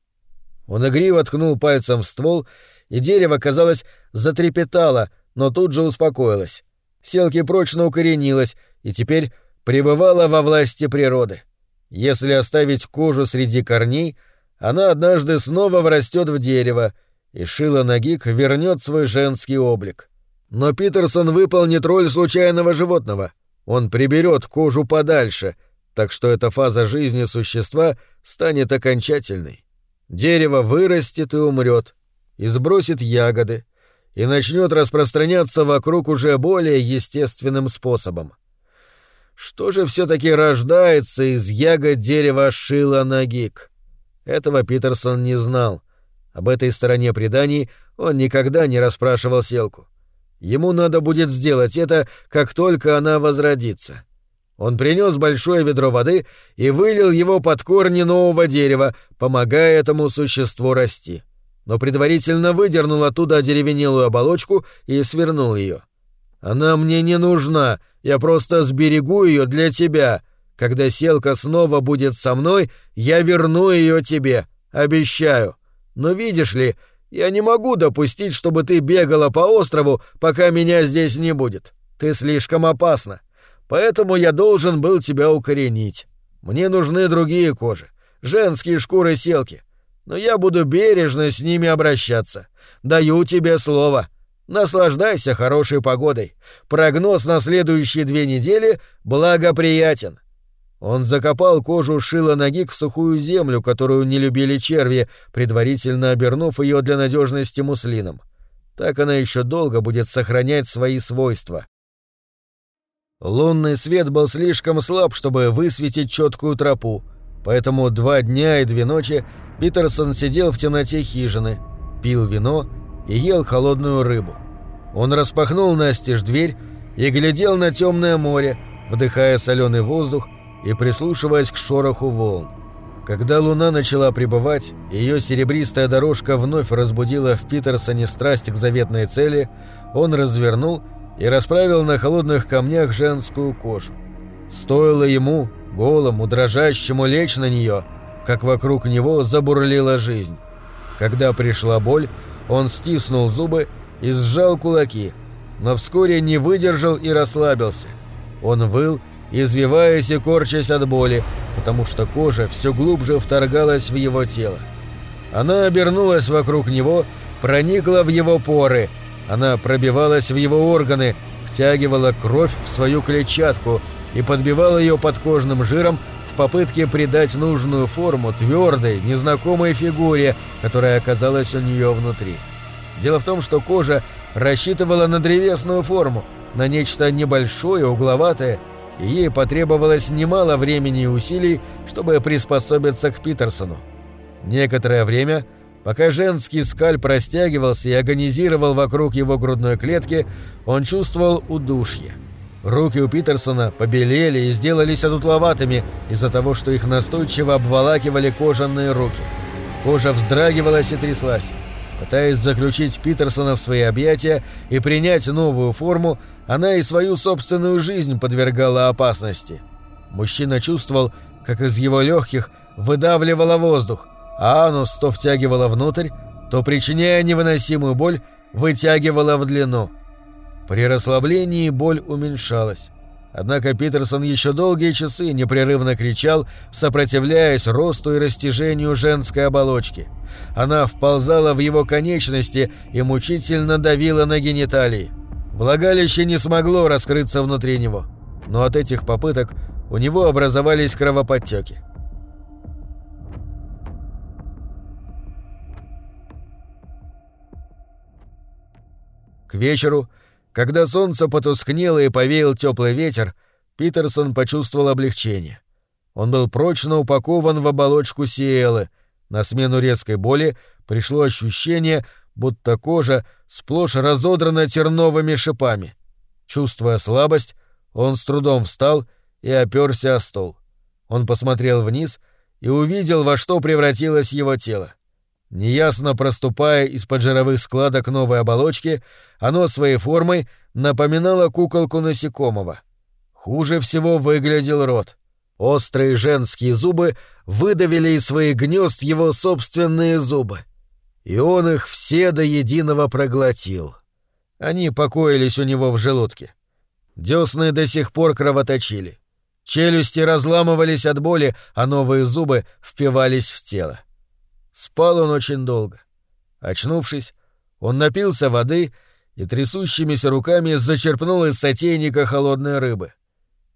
Он игриво ткнул пальцем в ствол, и дерево, казалось, затрепетало, но тут же успокоилось. Селки прочно укоренилась и теперь пребывала во власти природы. Если оставить кожу среди корней, она однажды снова врастет в дерево, и Шила Нагик вернет свой женский облик. Но Питерсон выполнит роль случайного животного. Он приберет кожу подальше, так что эта фаза жизни существа станет окончательной. Дерево вырастет и умрет, и сбросит ягоды, и начнет распространяться вокруг уже более естественным способом. Что же все-таки рождается из ягод дерева Шила Нагик? Этого Питерсон не знал, об этой стороне преданий он никогда не расспрашивал Селку. Ему надо будет сделать это, как только она возродится. Он принес большое ведро воды и вылил его под корни нового дерева, помогая этому существу расти. Но предварительно выдернул оттуда одеревенелую оболочку и свернул ее. «Она мне не нужна, я просто сберегу ее для тебя. Когда селка снова будет со мной, я верну ее тебе, обещаю. Но видишь ли, я не могу допустить, чтобы ты бегала по острову, пока меня здесь не будет. Ты слишком опасна. Поэтому я должен был тебя укоренить. Мне нужны другие кожи, женские шкуры селки. Но я буду бережно с ними обращаться. Даю тебе слово. Наслаждайся хорошей погодой. Прогноз на следующие две недели благоприятен. Он закопал кожу шила ноги в сухую землю, которую не любили черви, предварительно обернув ее для надежности муслином. Так она еще долго будет сохранять свои свойства. Лунный свет был слишком слаб, чтобы высветить четкую тропу, поэтому два дня и две ночи Питерсон сидел в темноте хижины, пил вино и ел холодную рыбу. Он распахнул настежь дверь и глядел на темное море, вдыхая соленый воздух и прислушиваясь к шороху волн. Когда луна начала прибывать, ее серебристая дорожка вновь разбудила в Питерсоне страсть к заветной цели, он развернул и расправил на холодных камнях женскую кожу. Стоило ему, голому, дрожащему, лечь на нее, как вокруг него забурлила жизнь. Когда пришла боль, он стиснул зубы и сжал кулаки, но вскоре не выдержал и расслабился. Он выл, извиваясь и корчась от боли, потому что кожа все глубже вторгалась в его тело. Она обернулась вокруг него, проникла в его поры, она пробивалась в его органы, втягивала кровь в свою клетчатку и подбивала ее подкожным жиром попытке придать нужную форму твердой, незнакомой фигуре, которая оказалась у нее внутри. Дело в том, что кожа рассчитывала на древесную форму, на нечто небольшое, угловатое, и ей потребовалось немало времени и усилий, чтобы приспособиться к Питерсону. Некоторое время – Пока женский скальп растягивался и агонизировал вокруг его грудной клетки, он чувствовал удушье. Руки у Питерсона побелели и сделались одутловатыми из-за того, что их настойчиво обволакивали кожаные руки. Кожа вздрагивалась и тряслась. Пытаясь заключить Питерсона в свои объятия и принять новую форму, она и свою собственную жизнь подвергала опасности. Мужчина чувствовал, как из его легких выдавливало воздух, а анус то втягивала внутрь, то, причиняя невыносимую боль, вытягивала в длину. При расслаблении боль уменьшалась. Однако Питерсон еще долгие часы непрерывно кричал, сопротивляясь росту и растяжению женской оболочки. Она вползала в его конечности и мучительно давила на гениталии. Влагалище не смогло раскрыться внутри него, но от этих попыток у него образовались кровоподтеки. К вечеру, когда солнце потускнело и повеял теплый ветер, Питерсон почувствовал облегчение. Он был прочно упакован в оболочку Сиэлы. На смену резкой боли пришло ощущение, будто кожа сплошь разодрана терновыми шипами. Чувствуя слабость, он с трудом встал и оперся о стол. Он посмотрел вниз и увидел, во что превратилось его тело. Неясно проступая из-под жировых складок новой оболочки, оно своей формой напоминало куколку насекомого. Хуже всего выглядел рот. Острые женские зубы выдавили из своих гнезд его собственные зубы. И он их все до единого проглотил. Они покоились у него в желудке. Десны до сих пор кровоточили. Челюсти разламывались от боли, а новые зубы впивались в тело. Спал он очень долго. Очнувшись, он напился воды и трясущимися руками зачерпнул из сотейника холодной рыбы.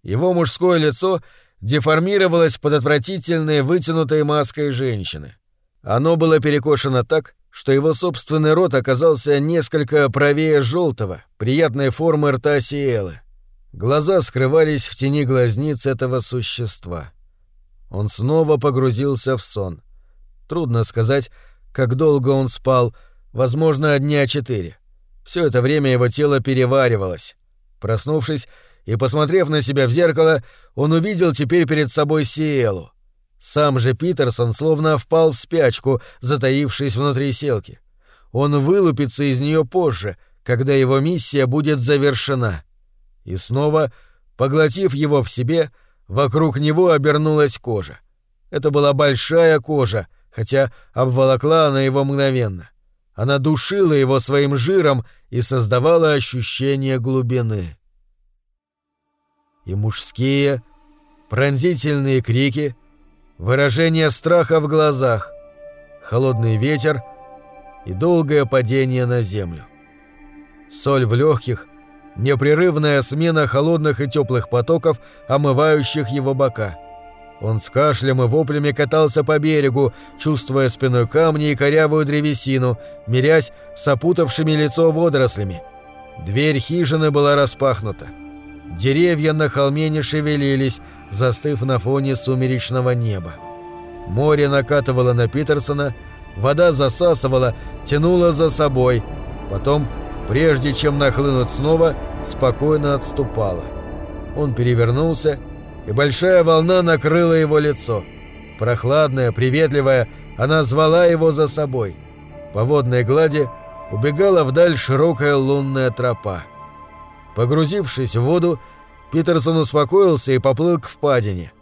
Его мужское лицо деформировалось под отвратительной вытянутой маской женщины. Оно было перекошено так, что его собственный рот оказался несколько правее желтого, приятной формы рта Сиэлы. Глаза скрывались в тени глазниц этого существа. Он снова погрузился в сон — Трудно сказать, как долго он спал, возможно, дня четыре. Все это время его тело переваривалось. Проснувшись, и, посмотрев на себя в зеркало, он увидел теперь перед собой Сиэлу. Сам же Питерсон словно впал в спячку, затаившись внутри селки. Он вылупится из нее позже, когда его миссия будет завершена. И снова, поглотив его в себе, вокруг него обернулась кожа. Это была большая кожа, хотя обволокла она его мгновенно. Она душила его своим жиром и создавала ощущение глубины. И мужские, пронзительные крики, выражение страха в глазах, холодный ветер и долгое падение на землю. Соль в легких, непрерывная смена холодных и теплых потоков, омывающих его бока — он с кашлем и воплями катался по берегу, чувствуя спиной камни и корявую древесину, мирясь с опутавшими лицо водорослями. Дверь хижины была распахнута. Деревья на холме не шевелились, застыв на фоне сумеречного неба. Море накатывало на Питерсона, вода засасывала, тянула за собой, потом, прежде чем нахлынуть снова, спокойно отступала. Он перевернулся и большая волна накрыла его лицо. Прохладная, приветливая, она звала его за собой. По водной глади убегала вдаль широкая лунная тропа. Погрузившись в воду, Питерсон успокоился и поплыл к впадине.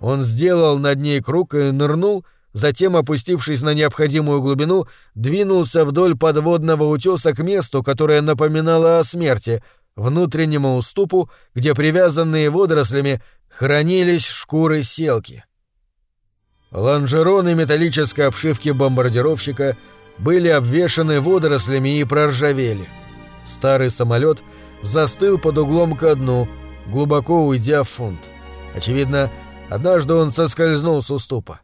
Он сделал над ней круг и нырнул, затем, опустившись на необходимую глубину, двинулся вдоль подводного утеса к месту, которое напоминало о смерти, внутреннему уступу, где привязанные водорослями хранились шкуры селки. Лонжероны металлической обшивки бомбардировщика были обвешаны водорослями и проржавели. Старый самолет застыл под углом ко дну, глубоко уйдя в фунт. Очевидно, однажды он соскользнул с уступа.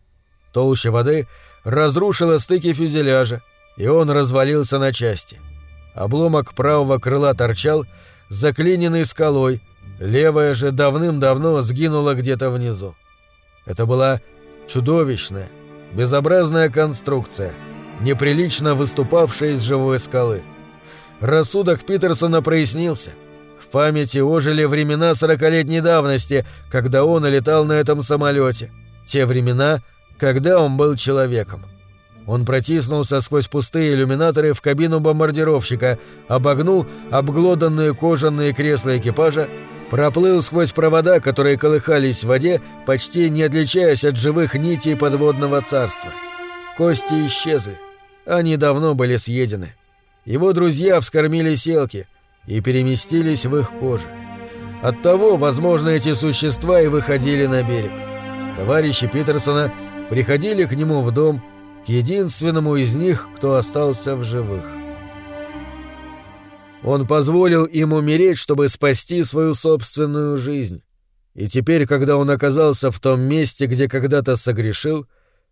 Толща воды разрушила стыки фюзеляжа, и он развалился на части. Обломок правого крыла торчал, заклиненный скалой, Левая же давным-давно сгинула где-то внизу. Это была чудовищная, безобразная конструкция, неприлично выступавшая из живой скалы. Рассудок Питерсона прояснился. В памяти ожили времена сорокалетней давности, когда он летал на этом самолете. Те времена, когда он был человеком. Он протиснулся сквозь пустые иллюминаторы в кабину бомбардировщика, обогнул обглоданные кожаные кресла экипажа проплыл сквозь провода, которые колыхались в воде, почти не отличаясь от живых нитей подводного царства. Кости исчезли. Они давно были съедены. Его друзья вскормили селки и переместились в их кожу. Оттого, возможно, эти существа и выходили на берег. Товарищи Питерсона приходили к нему в дом, к единственному из них, кто остался в живых. Он позволил им умереть, чтобы спасти свою собственную жизнь. И теперь, когда он оказался в том месте, где когда-то согрешил,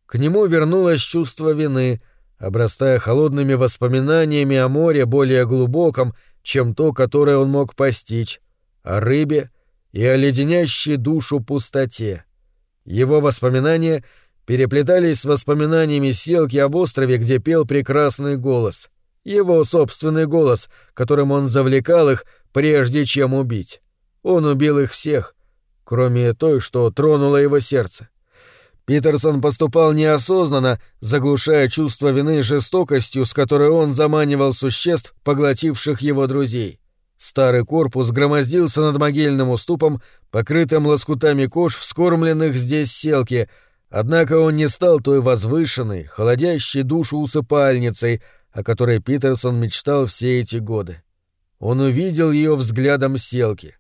к нему вернулось чувство вины, обрастая холодными воспоминаниями о море более глубоком, чем то, которое он мог постичь, о рыбе и о леденящей душу пустоте. Его воспоминания переплетались с воспоминаниями селки об острове, где пел прекрасный голос — его собственный голос, которым он завлекал их, прежде чем убить. Он убил их всех, кроме той, что тронула его сердце. Питерсон поступал неосознанно, заглушая чувство вины жестокостью, с которой он заманивал существ, поглотивших его друзей. Старый корпус громоздился над могильным уступом, покрытым лоскутами кож, вскормленных здесь селки, однако он не стал той возвышенной, холодящей душу усыпальницей, о которой Питерсон мечтал все эти годы. Он увидел ее взглядом селки.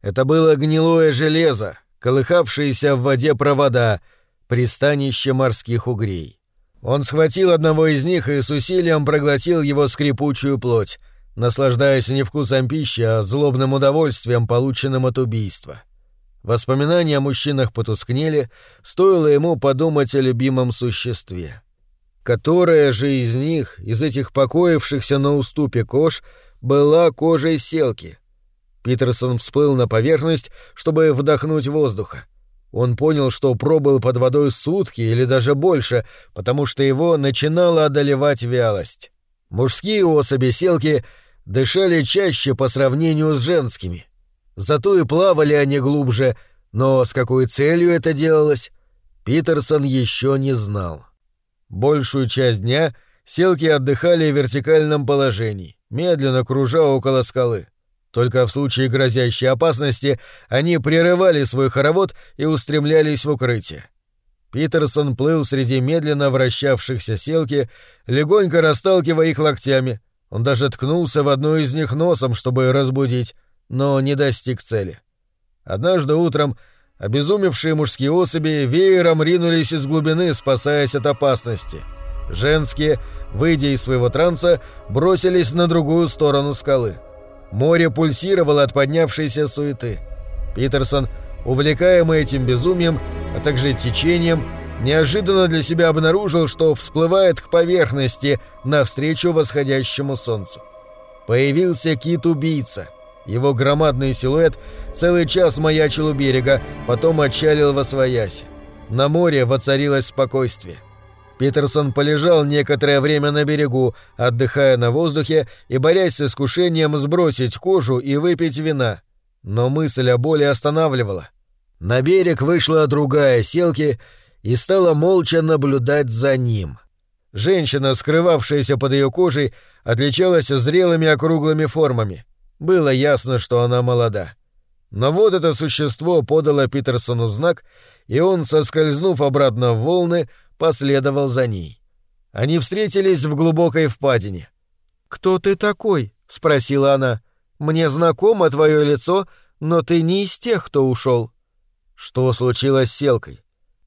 Это было гнилое железо, колыхавшиеся в воде провода, пристанище морских угрей. Он схватил одного из них и с усилием проглотил его скрипучую плоть, наслаждаясь не вкусом пищи, а злобным удовольствием, полученным от убийства. Воспоминания о мужчинах потускнели, стоило ему подумать о любимом существе. Которая же из них, из этих покоившихся на уступе кож, была кожей селки? Питерсон всплыл на поверхность, чтобы вдохнуть воздуха. Он понял, что пробыл под водой сутки или даже больше, потому что его начинала одолевать вялость. Мужские особи селки дышали чаще по сравнению с женскими. Зато и плавали они глубже, но с какой целью это делалось, Питерсон еще не знал. Большую часть дня селки отдыхали в вертикальном положении, медленно кружа около скалы. Только в случае грозящей опасности они прерывали свой хоровод и устремлялись в укрытие. Питерсон плыл среди медленно вращавшихся селки, легонько расталкивая их локтями. Он даже ткнулся в одну из них носом, чтобы разбудить, но не достиг цели. Однажды утром обезумевшие мужские особи веером ринулись из глубины, спасаясь от опасности. Женские, выйдя из своего транса, бросились на другую сторону скалы. Море пульсировало от поднявшейся суеты. Питерсон, увлекаемый этим безумием, а также течением, неожиданно для себя обнаружил, что всплывает к поверхности навстречу восходящему солнцу. Появился кит-убийца. Его громадный силуэт целый час маячил у берега, потом отчалил во свояси. На море воцарилось спокойствие. Питерсон полежал некоторое время на берегу, отдыхая на воздухе и борясь с искушением сбросить кожу и выпить вина. Но мысль о боли останавливала. На берег вышла другая селки и стала молча наблюдать за ним. Женщина, скрывавшаяся под ее кожей, отличалась зрелыми округлыми формами. Было ясно, что она молода. Но вот это существо подало Питерсону знак, и он, соскользнув обратно в волны, последовал за ней. Они встретились в глубокой впадине. «Кто ты такой?» — спросила она. «Мне знакомо твое лицо, но ты не из тех, кто ушел. Что случилось с Селкой?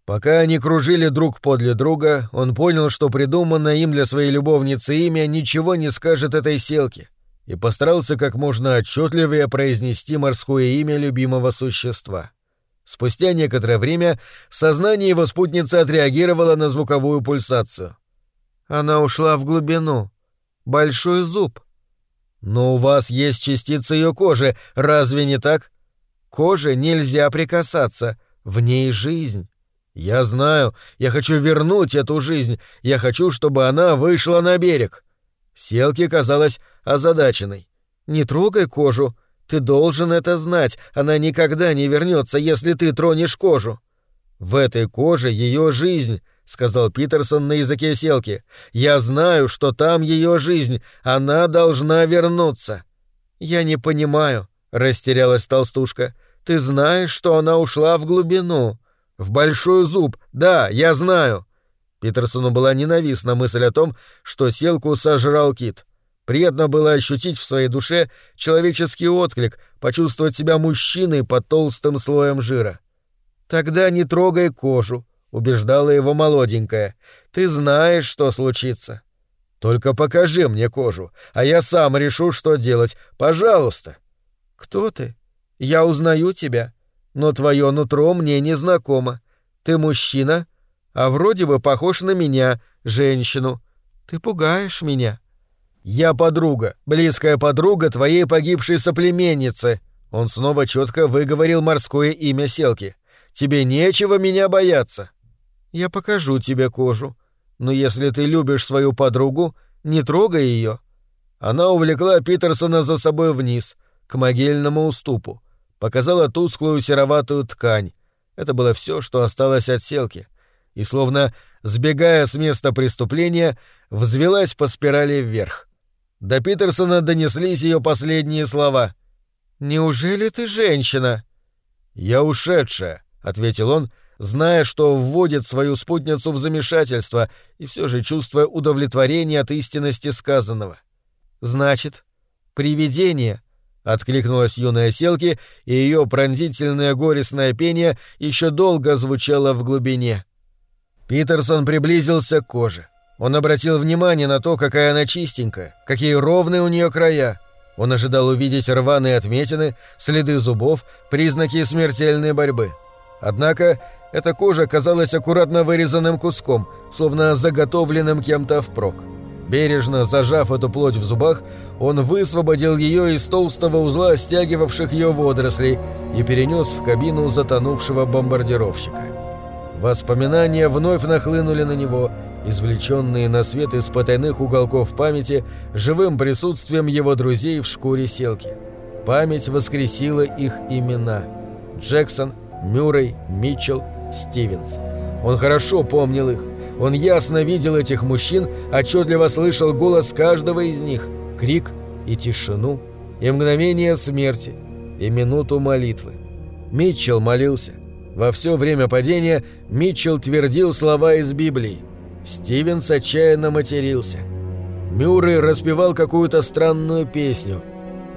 Пока они кружили друг подле друга, он понял, что придуманное им для своей любовницы имя ничего не скажет этой Селке, и постарался как можно отчетливее произнести морское имя любимого существа. Спустя некоторое время сознание его спутницы отреагировало на звуковую пульсацию. Она ушла в глубину. Большой зуб. Но у вас есть частица ее кожи, разве не так? Коже нельзя прикасаться, в ней жизнь. Я знаю, я хочу вернуть эту жизнь, я хочу, чтобы она вышла на берег. Селки казалась озадаченной. Не трогай кожу, ты должен это знать, она никогда не вернется, если ты тронешь кожу. В этой коже ее жизнь, сказал Питерсон на языке селки. Я знаю, что там ее жизнь, она должна вернуться. Я не понимаю, растерялась толстушка. Ты знаешь, что она ушла в глубину, в большой зуб. Да, я знаю. Питерсону была ненавистна мысль о том, что селку сожрал кит. Приятно было ощутить в своей душе человеческий отклик, почувствовать себя мужчиной под толстым слоем жира. «Тогда не трогай кожу», — убеждала его молоденькая. «Ты знаешь, что случится». «Только покажи мне кожу, а я сам решу, что делать. Пожалуйста». «Кто ты? Я узнаю тебя, но твое нутро мне не знакомо. Ты мужчина, а вроде бы похож на меня, женщину. Ты пугаешь меня». «Я подруга, близкая подруга твоей погибшей соплеменницы». Он снова четко выговорил морское имя Селки. «Тебе нечего меня бояться». «Я покажу тебе кожу. Но если ты любишь свою подругу, не трогай ее». Она увлекла Питерсона за собой вниз, к могильному уступу. Показала тусклую сероватую ткань. Это было все, что осталось от Селки. И словно сбегая с места преступления, взвелась по спирали вверх. До Питерсона донеслись ее последние слова. «Неужели ты женщина?» «Я ушедшая», — ответил он, зная, что вводит свою спутницу в замешательство и все же чувствуя удовлетворение от истинности сказанного. «Значит, привидение», — откликнулась юная Селки, и ее пронзительное горестное пение еще долго звучало в глубине. Питерсон приблизился к коже. Он обратил внимание на то, какая она чистенькая, какие ровные у нее края. Он ожидал увидеть рваные отметины, следы зубов, признаки смертельной борьбы. Однако эта кожа казалась аккуратно вырезанным куском, словно заготовленным кем-то впрок. Бережно зажав эту плоть в зубах, он высвободил ее из толстого узла стягивавших ее водорослей и перенес в кабину затонувшего бомбардировщика. Воспоминания вновь нахлынули на него – извлеченные на свет из потайных уголков памяти живым присутствием его друзей в шкуре селки. Память воскресила их имена. Джексон, Мюррей, Митчелл, Стивенс. Он хорошо помнил их. Он ясно видел этих мужчин, отчетливо слышал голос каждого из них, крик и тишину, и мгновение смерти, и минуту молитвы. Митчелл молился. Во все время падения Митчелл твердил слова из Библии. Стивенс отчаянно матерился. Мюррей распевал какую-то странную песню.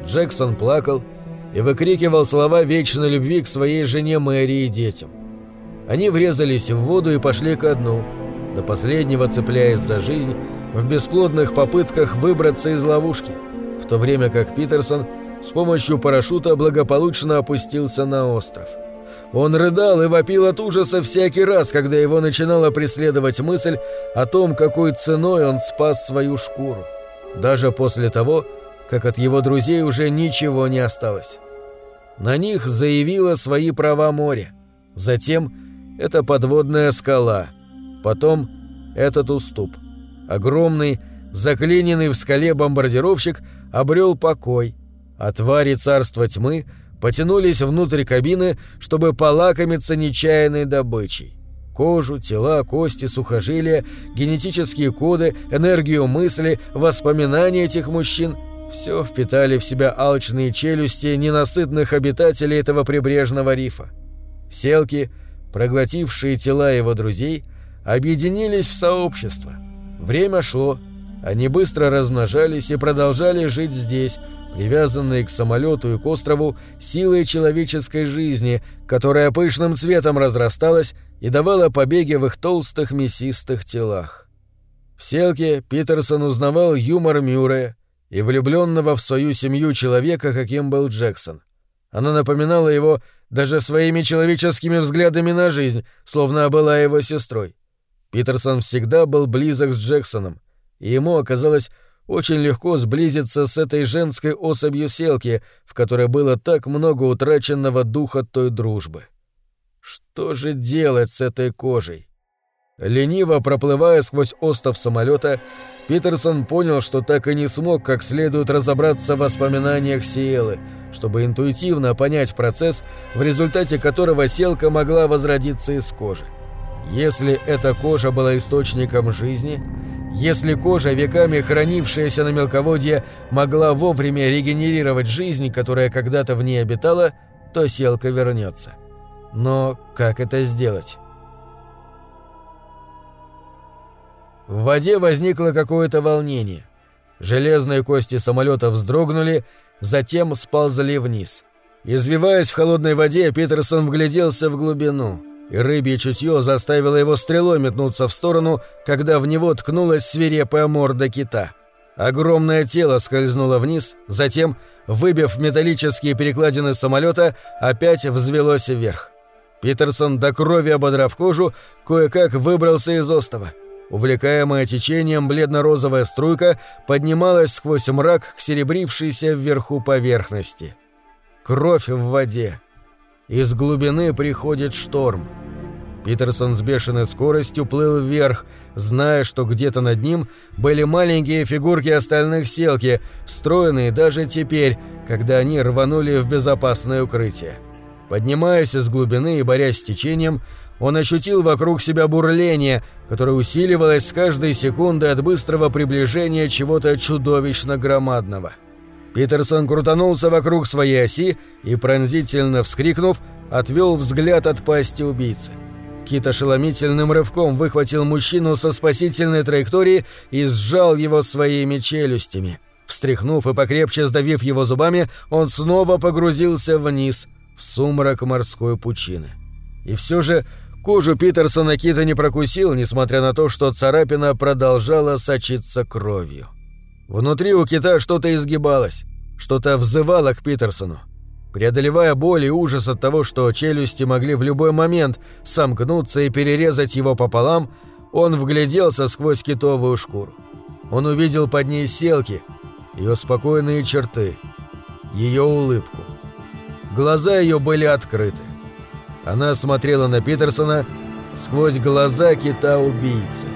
Джексон плакал и выкрикивал слова вечной любви к своей жене Мэри и детям. Они врезались в воду и пошли ко дну, до последнего цепляясь за жизнь в бесплодных попытках выбраться из ловушки, в то время как Питерсон с помощью парашюта благополучно опустился на остров. Он рыдал и вопил от ужаса всякий раз, когда его начинала преследовать мысль о том, какой ценой он спас свою шкуру. Даже после того, как от его друзей уже ничего не осталось. На них заявило свои права море. Затем это подводная скала. Потом этот уступ. Огромный, заклиненный в скале бомбардировщик обрел покой, а твари царства тьмы потянулись внутрь кабины, чтобы полакомиться нечаянной добычей. Кожу, тела, кости, сухожилия, генетические коды, энергию мысли, воспоминания этих мужчин — все впитали в себя алчные челюсти ненасытных обитателей этого прибрежного рифа. Селки, проглотившие тела его друзей, объединились в сообщество. Время шло, они быстро размножались и продолжали жить здесь, привязанные к самолету и к острову силой человеческой жизни, которая пышным цветом разрасталась и давала побеги в их толстых мясистых телах. В селке Питерсон узнавал юмор Мюррея и влюбленного в свою семью человека, каким был Джексон. Она напоминала его даже своими человеческими взглядами на жизнь, словно была его сестрой. Питерсон всегда был близок с Джексоном, и ему оказалось очень легко сблизиться с этой женской особью селки, в которой было так много утраченного духа той дружбы. Что же делать с этой кожей? Лениво проплывая сквозь остов самолета, Питерсон понял, что так и не смог как следует разобраться в воспоминаниях Сиэлы, чтобы интуитивно понять процесс, в результате которого селка могла возродиться из кожи. Если эта кожа была источником жизни, если кожа, веками хранившаяся на мелководье, могла вовремя регенерировать жизнь, которая когда-то в ней обитала, то селка вернется. Но как это сделать? В воде возникло какое-то волнение. Железные кости самолета вздрогнули, затем сползли вниз. Извиваясь в холодной воде, Питерсон вгляделся в глубину — и рыбье чутье заставило его стрелой метнуться в сторону, когда в него ткнулась свирепая морда кита. Огромное тело скользнуло вниз, затем, выбив металлические перекладины самолета, опять взвелось вверх. Питерсон, до крови ободрав кожу, кое-как выбрался из остова. Увлекаемая течением бледно-розовая струйка поднималась сквозь мрак к серебрившейся вверху поверхности. Кровь в воде. Из глубины приходит шторм. Питерсон с бешеной скоростью плыл вверх, зная, что где-то над ним были маленькие фигурки остальных селки, стройные даже теперь, когда они рванули в безопасное укрытие. Поднимаясь из глубины и борясь с течением, он ощутил вокруг себя бурление, которое усиливалось с каждой секундой от быстрого приближения чего-то чудовищно громадного. — Питерсон крутанулся вокруг своей оси и, пронзительно вскрикнув, отвел взгляд от пасти убийцы. Кит ошеломительным рывком выхватил мужчину со спасительной траектории и сжал его своими челюстями. Встряхнув и покрепче сдавив его зубами, он снова погрузился вниз, в сумрак морской пучины. И все же кожу Питерсона Кита не прокусил, несмотря на то, что царапина продолжала сочиться кровью. Внутри у кита что-то изгибалось, что-то взывало к Питерсону. Преодолевая боль и ужас от того, что челюсти могли в любой момент сомкнуться и перерезать его пополам, он вгляделся сквозь китовую шкуру. Он увидел под ней селки, ее спокойные черты, ее улыбку. Глаза ее были открыты. Она смотрела на Питерсона сквозь глаза кита-убийцы.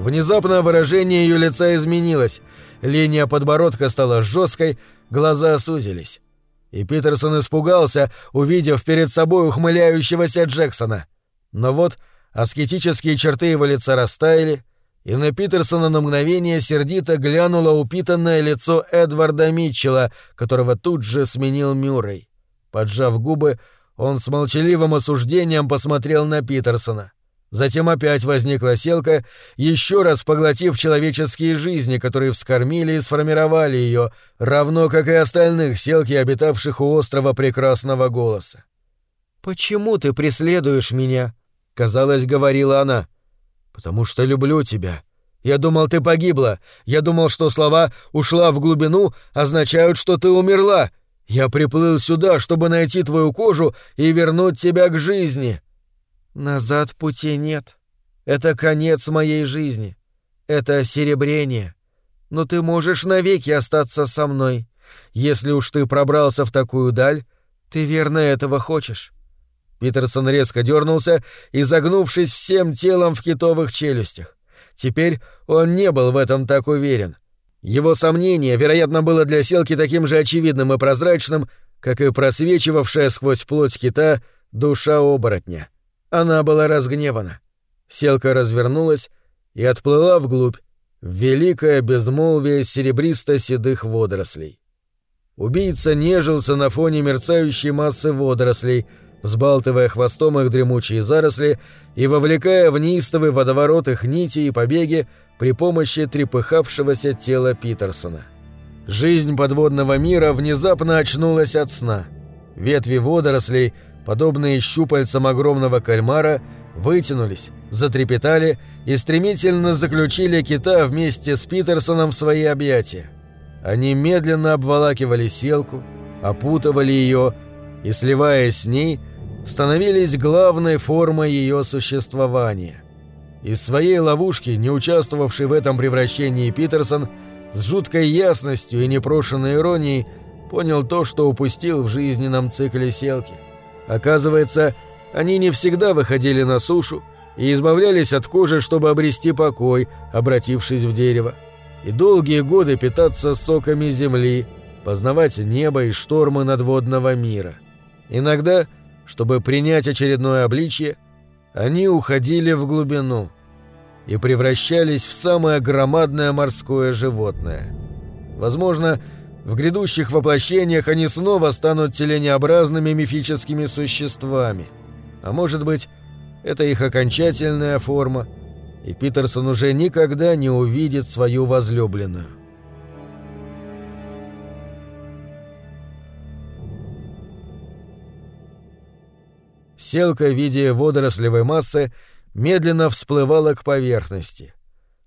Внезапно выражение ее лица изменилось, линия подбородка стала жесткой, глаза сузились. И Питерсон испугался, увидев перед собой ухмыляющегося Джексона. Но вот аскетические черты его лица растаяли, и на Питерсона на мгновение сердито глянуло упитанное лицо Эдварда Митчелла, которого тут же сменил Мюррей. Поджав губы, он с молчаливым осуждением посмотрел на Питерсона. Затем опять возникла селка, еще раз поглотив человеческие жизни, которые вскормили и сформировали ее, равно как и остальных селки, обитавших у острова прекрасного голоса. «Почему ты преследуешь меня?» — казалось, говорила она. «Потому что люблю тебя. Я думал, ты погибла. Я думал, что слова «ушла в глубину» означают, что ты умерла. Я приплыл сюда, чтобы найти твою кожу и вернуть тебя к жизни». Назад пути нет. Это конец моей жизни. Это серебрение. Но ты можешь навеки остаться со мной. Если уж ты пробрался в такую даль, ты верно этого хочешь. Питерсон резко дернулся, изогнувшись всем телом в китовых челюстях. Теперь он не был в этом так уверен. Его сомнение, вероятно, было для Селки таким же очевидным и прозрачным, как и просвечивавшая сквозь плоть кита душа оборотня. Она была разгневана. Селка развернулась и отплыла вглубь, в великое безмолвие серебристо-седых водорослей. Убийца нежился на фоне мерцающей массы водорослей, взбалтывая хвостом их дремучие заросли и вовлекая в неистовый водоворот их нити и побеги при помощи трепыхавшегося тела Питерсона. Жизнь подводного мира внезапно очнулась от сна. Ветви водорослей — подобные щупальцам огромного кальмара, вытянулись, затрепетали и стремительно заключили кита вместе с Питерсоном в свои объятия. Они медленно обволакивали селку, опутывали ее и, сливаясь с ней, становились главной формой ее существования. Из своей ловушки, не участвовавший в этом превращении Питерсон, с жуткой ясностью и непрошенной иронией понял то, что упустил в жизненном цикле селки – Оказывается, они не всегда выходили на сушу и избавлялись от кожи, чтобы обрести покой, обратившись в дерево, и долгие годы питаться соками земли, познавать небо и штормы надводного мира. Иногда, чтобы принять очередное обличье, они уходили в глубину и превращались в самое громадное морское животное. Возможно, в грядущих воплощениях они снова станут теленеобразными мифическими существами. А может быть, это их окончательная форма, и Питерсон уже никогда не увидит свою возлюбленную. Селка в виде водорослевой массы медленно всплывала к поверхности.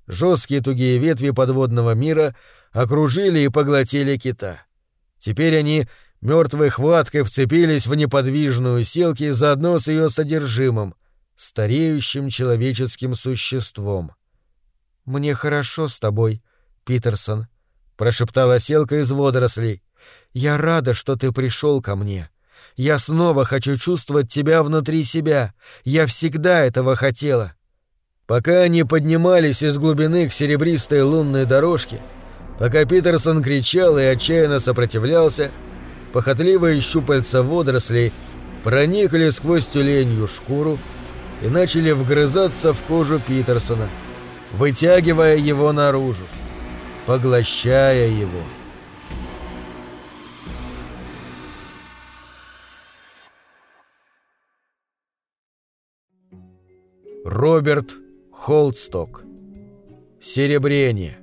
Жесткие тугие ветви подводного мира — окружили и поглотили кита. Теперь они мертвой хваткой вцепились в неподвижную селки заодно с ее содержимым, стареющим человеческим существом. «Мне хорошо с тобой, Питерсон», — прошептала селка из водорослей. «Я рада, что ты пришел ко мне. Я снова хочу чувствовать тебя внутри себя. Я всегда этого хотела». Пока они поднимались из глубины к серебристой лунной дорожке, Пока Питерсон кричал и отчаянно сопротивлялся, похотливые щупальца водорослей проникли сквозь тюленью шкуру и начали вгрызаться в кожу Питерсона, вытягивая его наружу, поглощая его. Роберт Холдсток Серебрение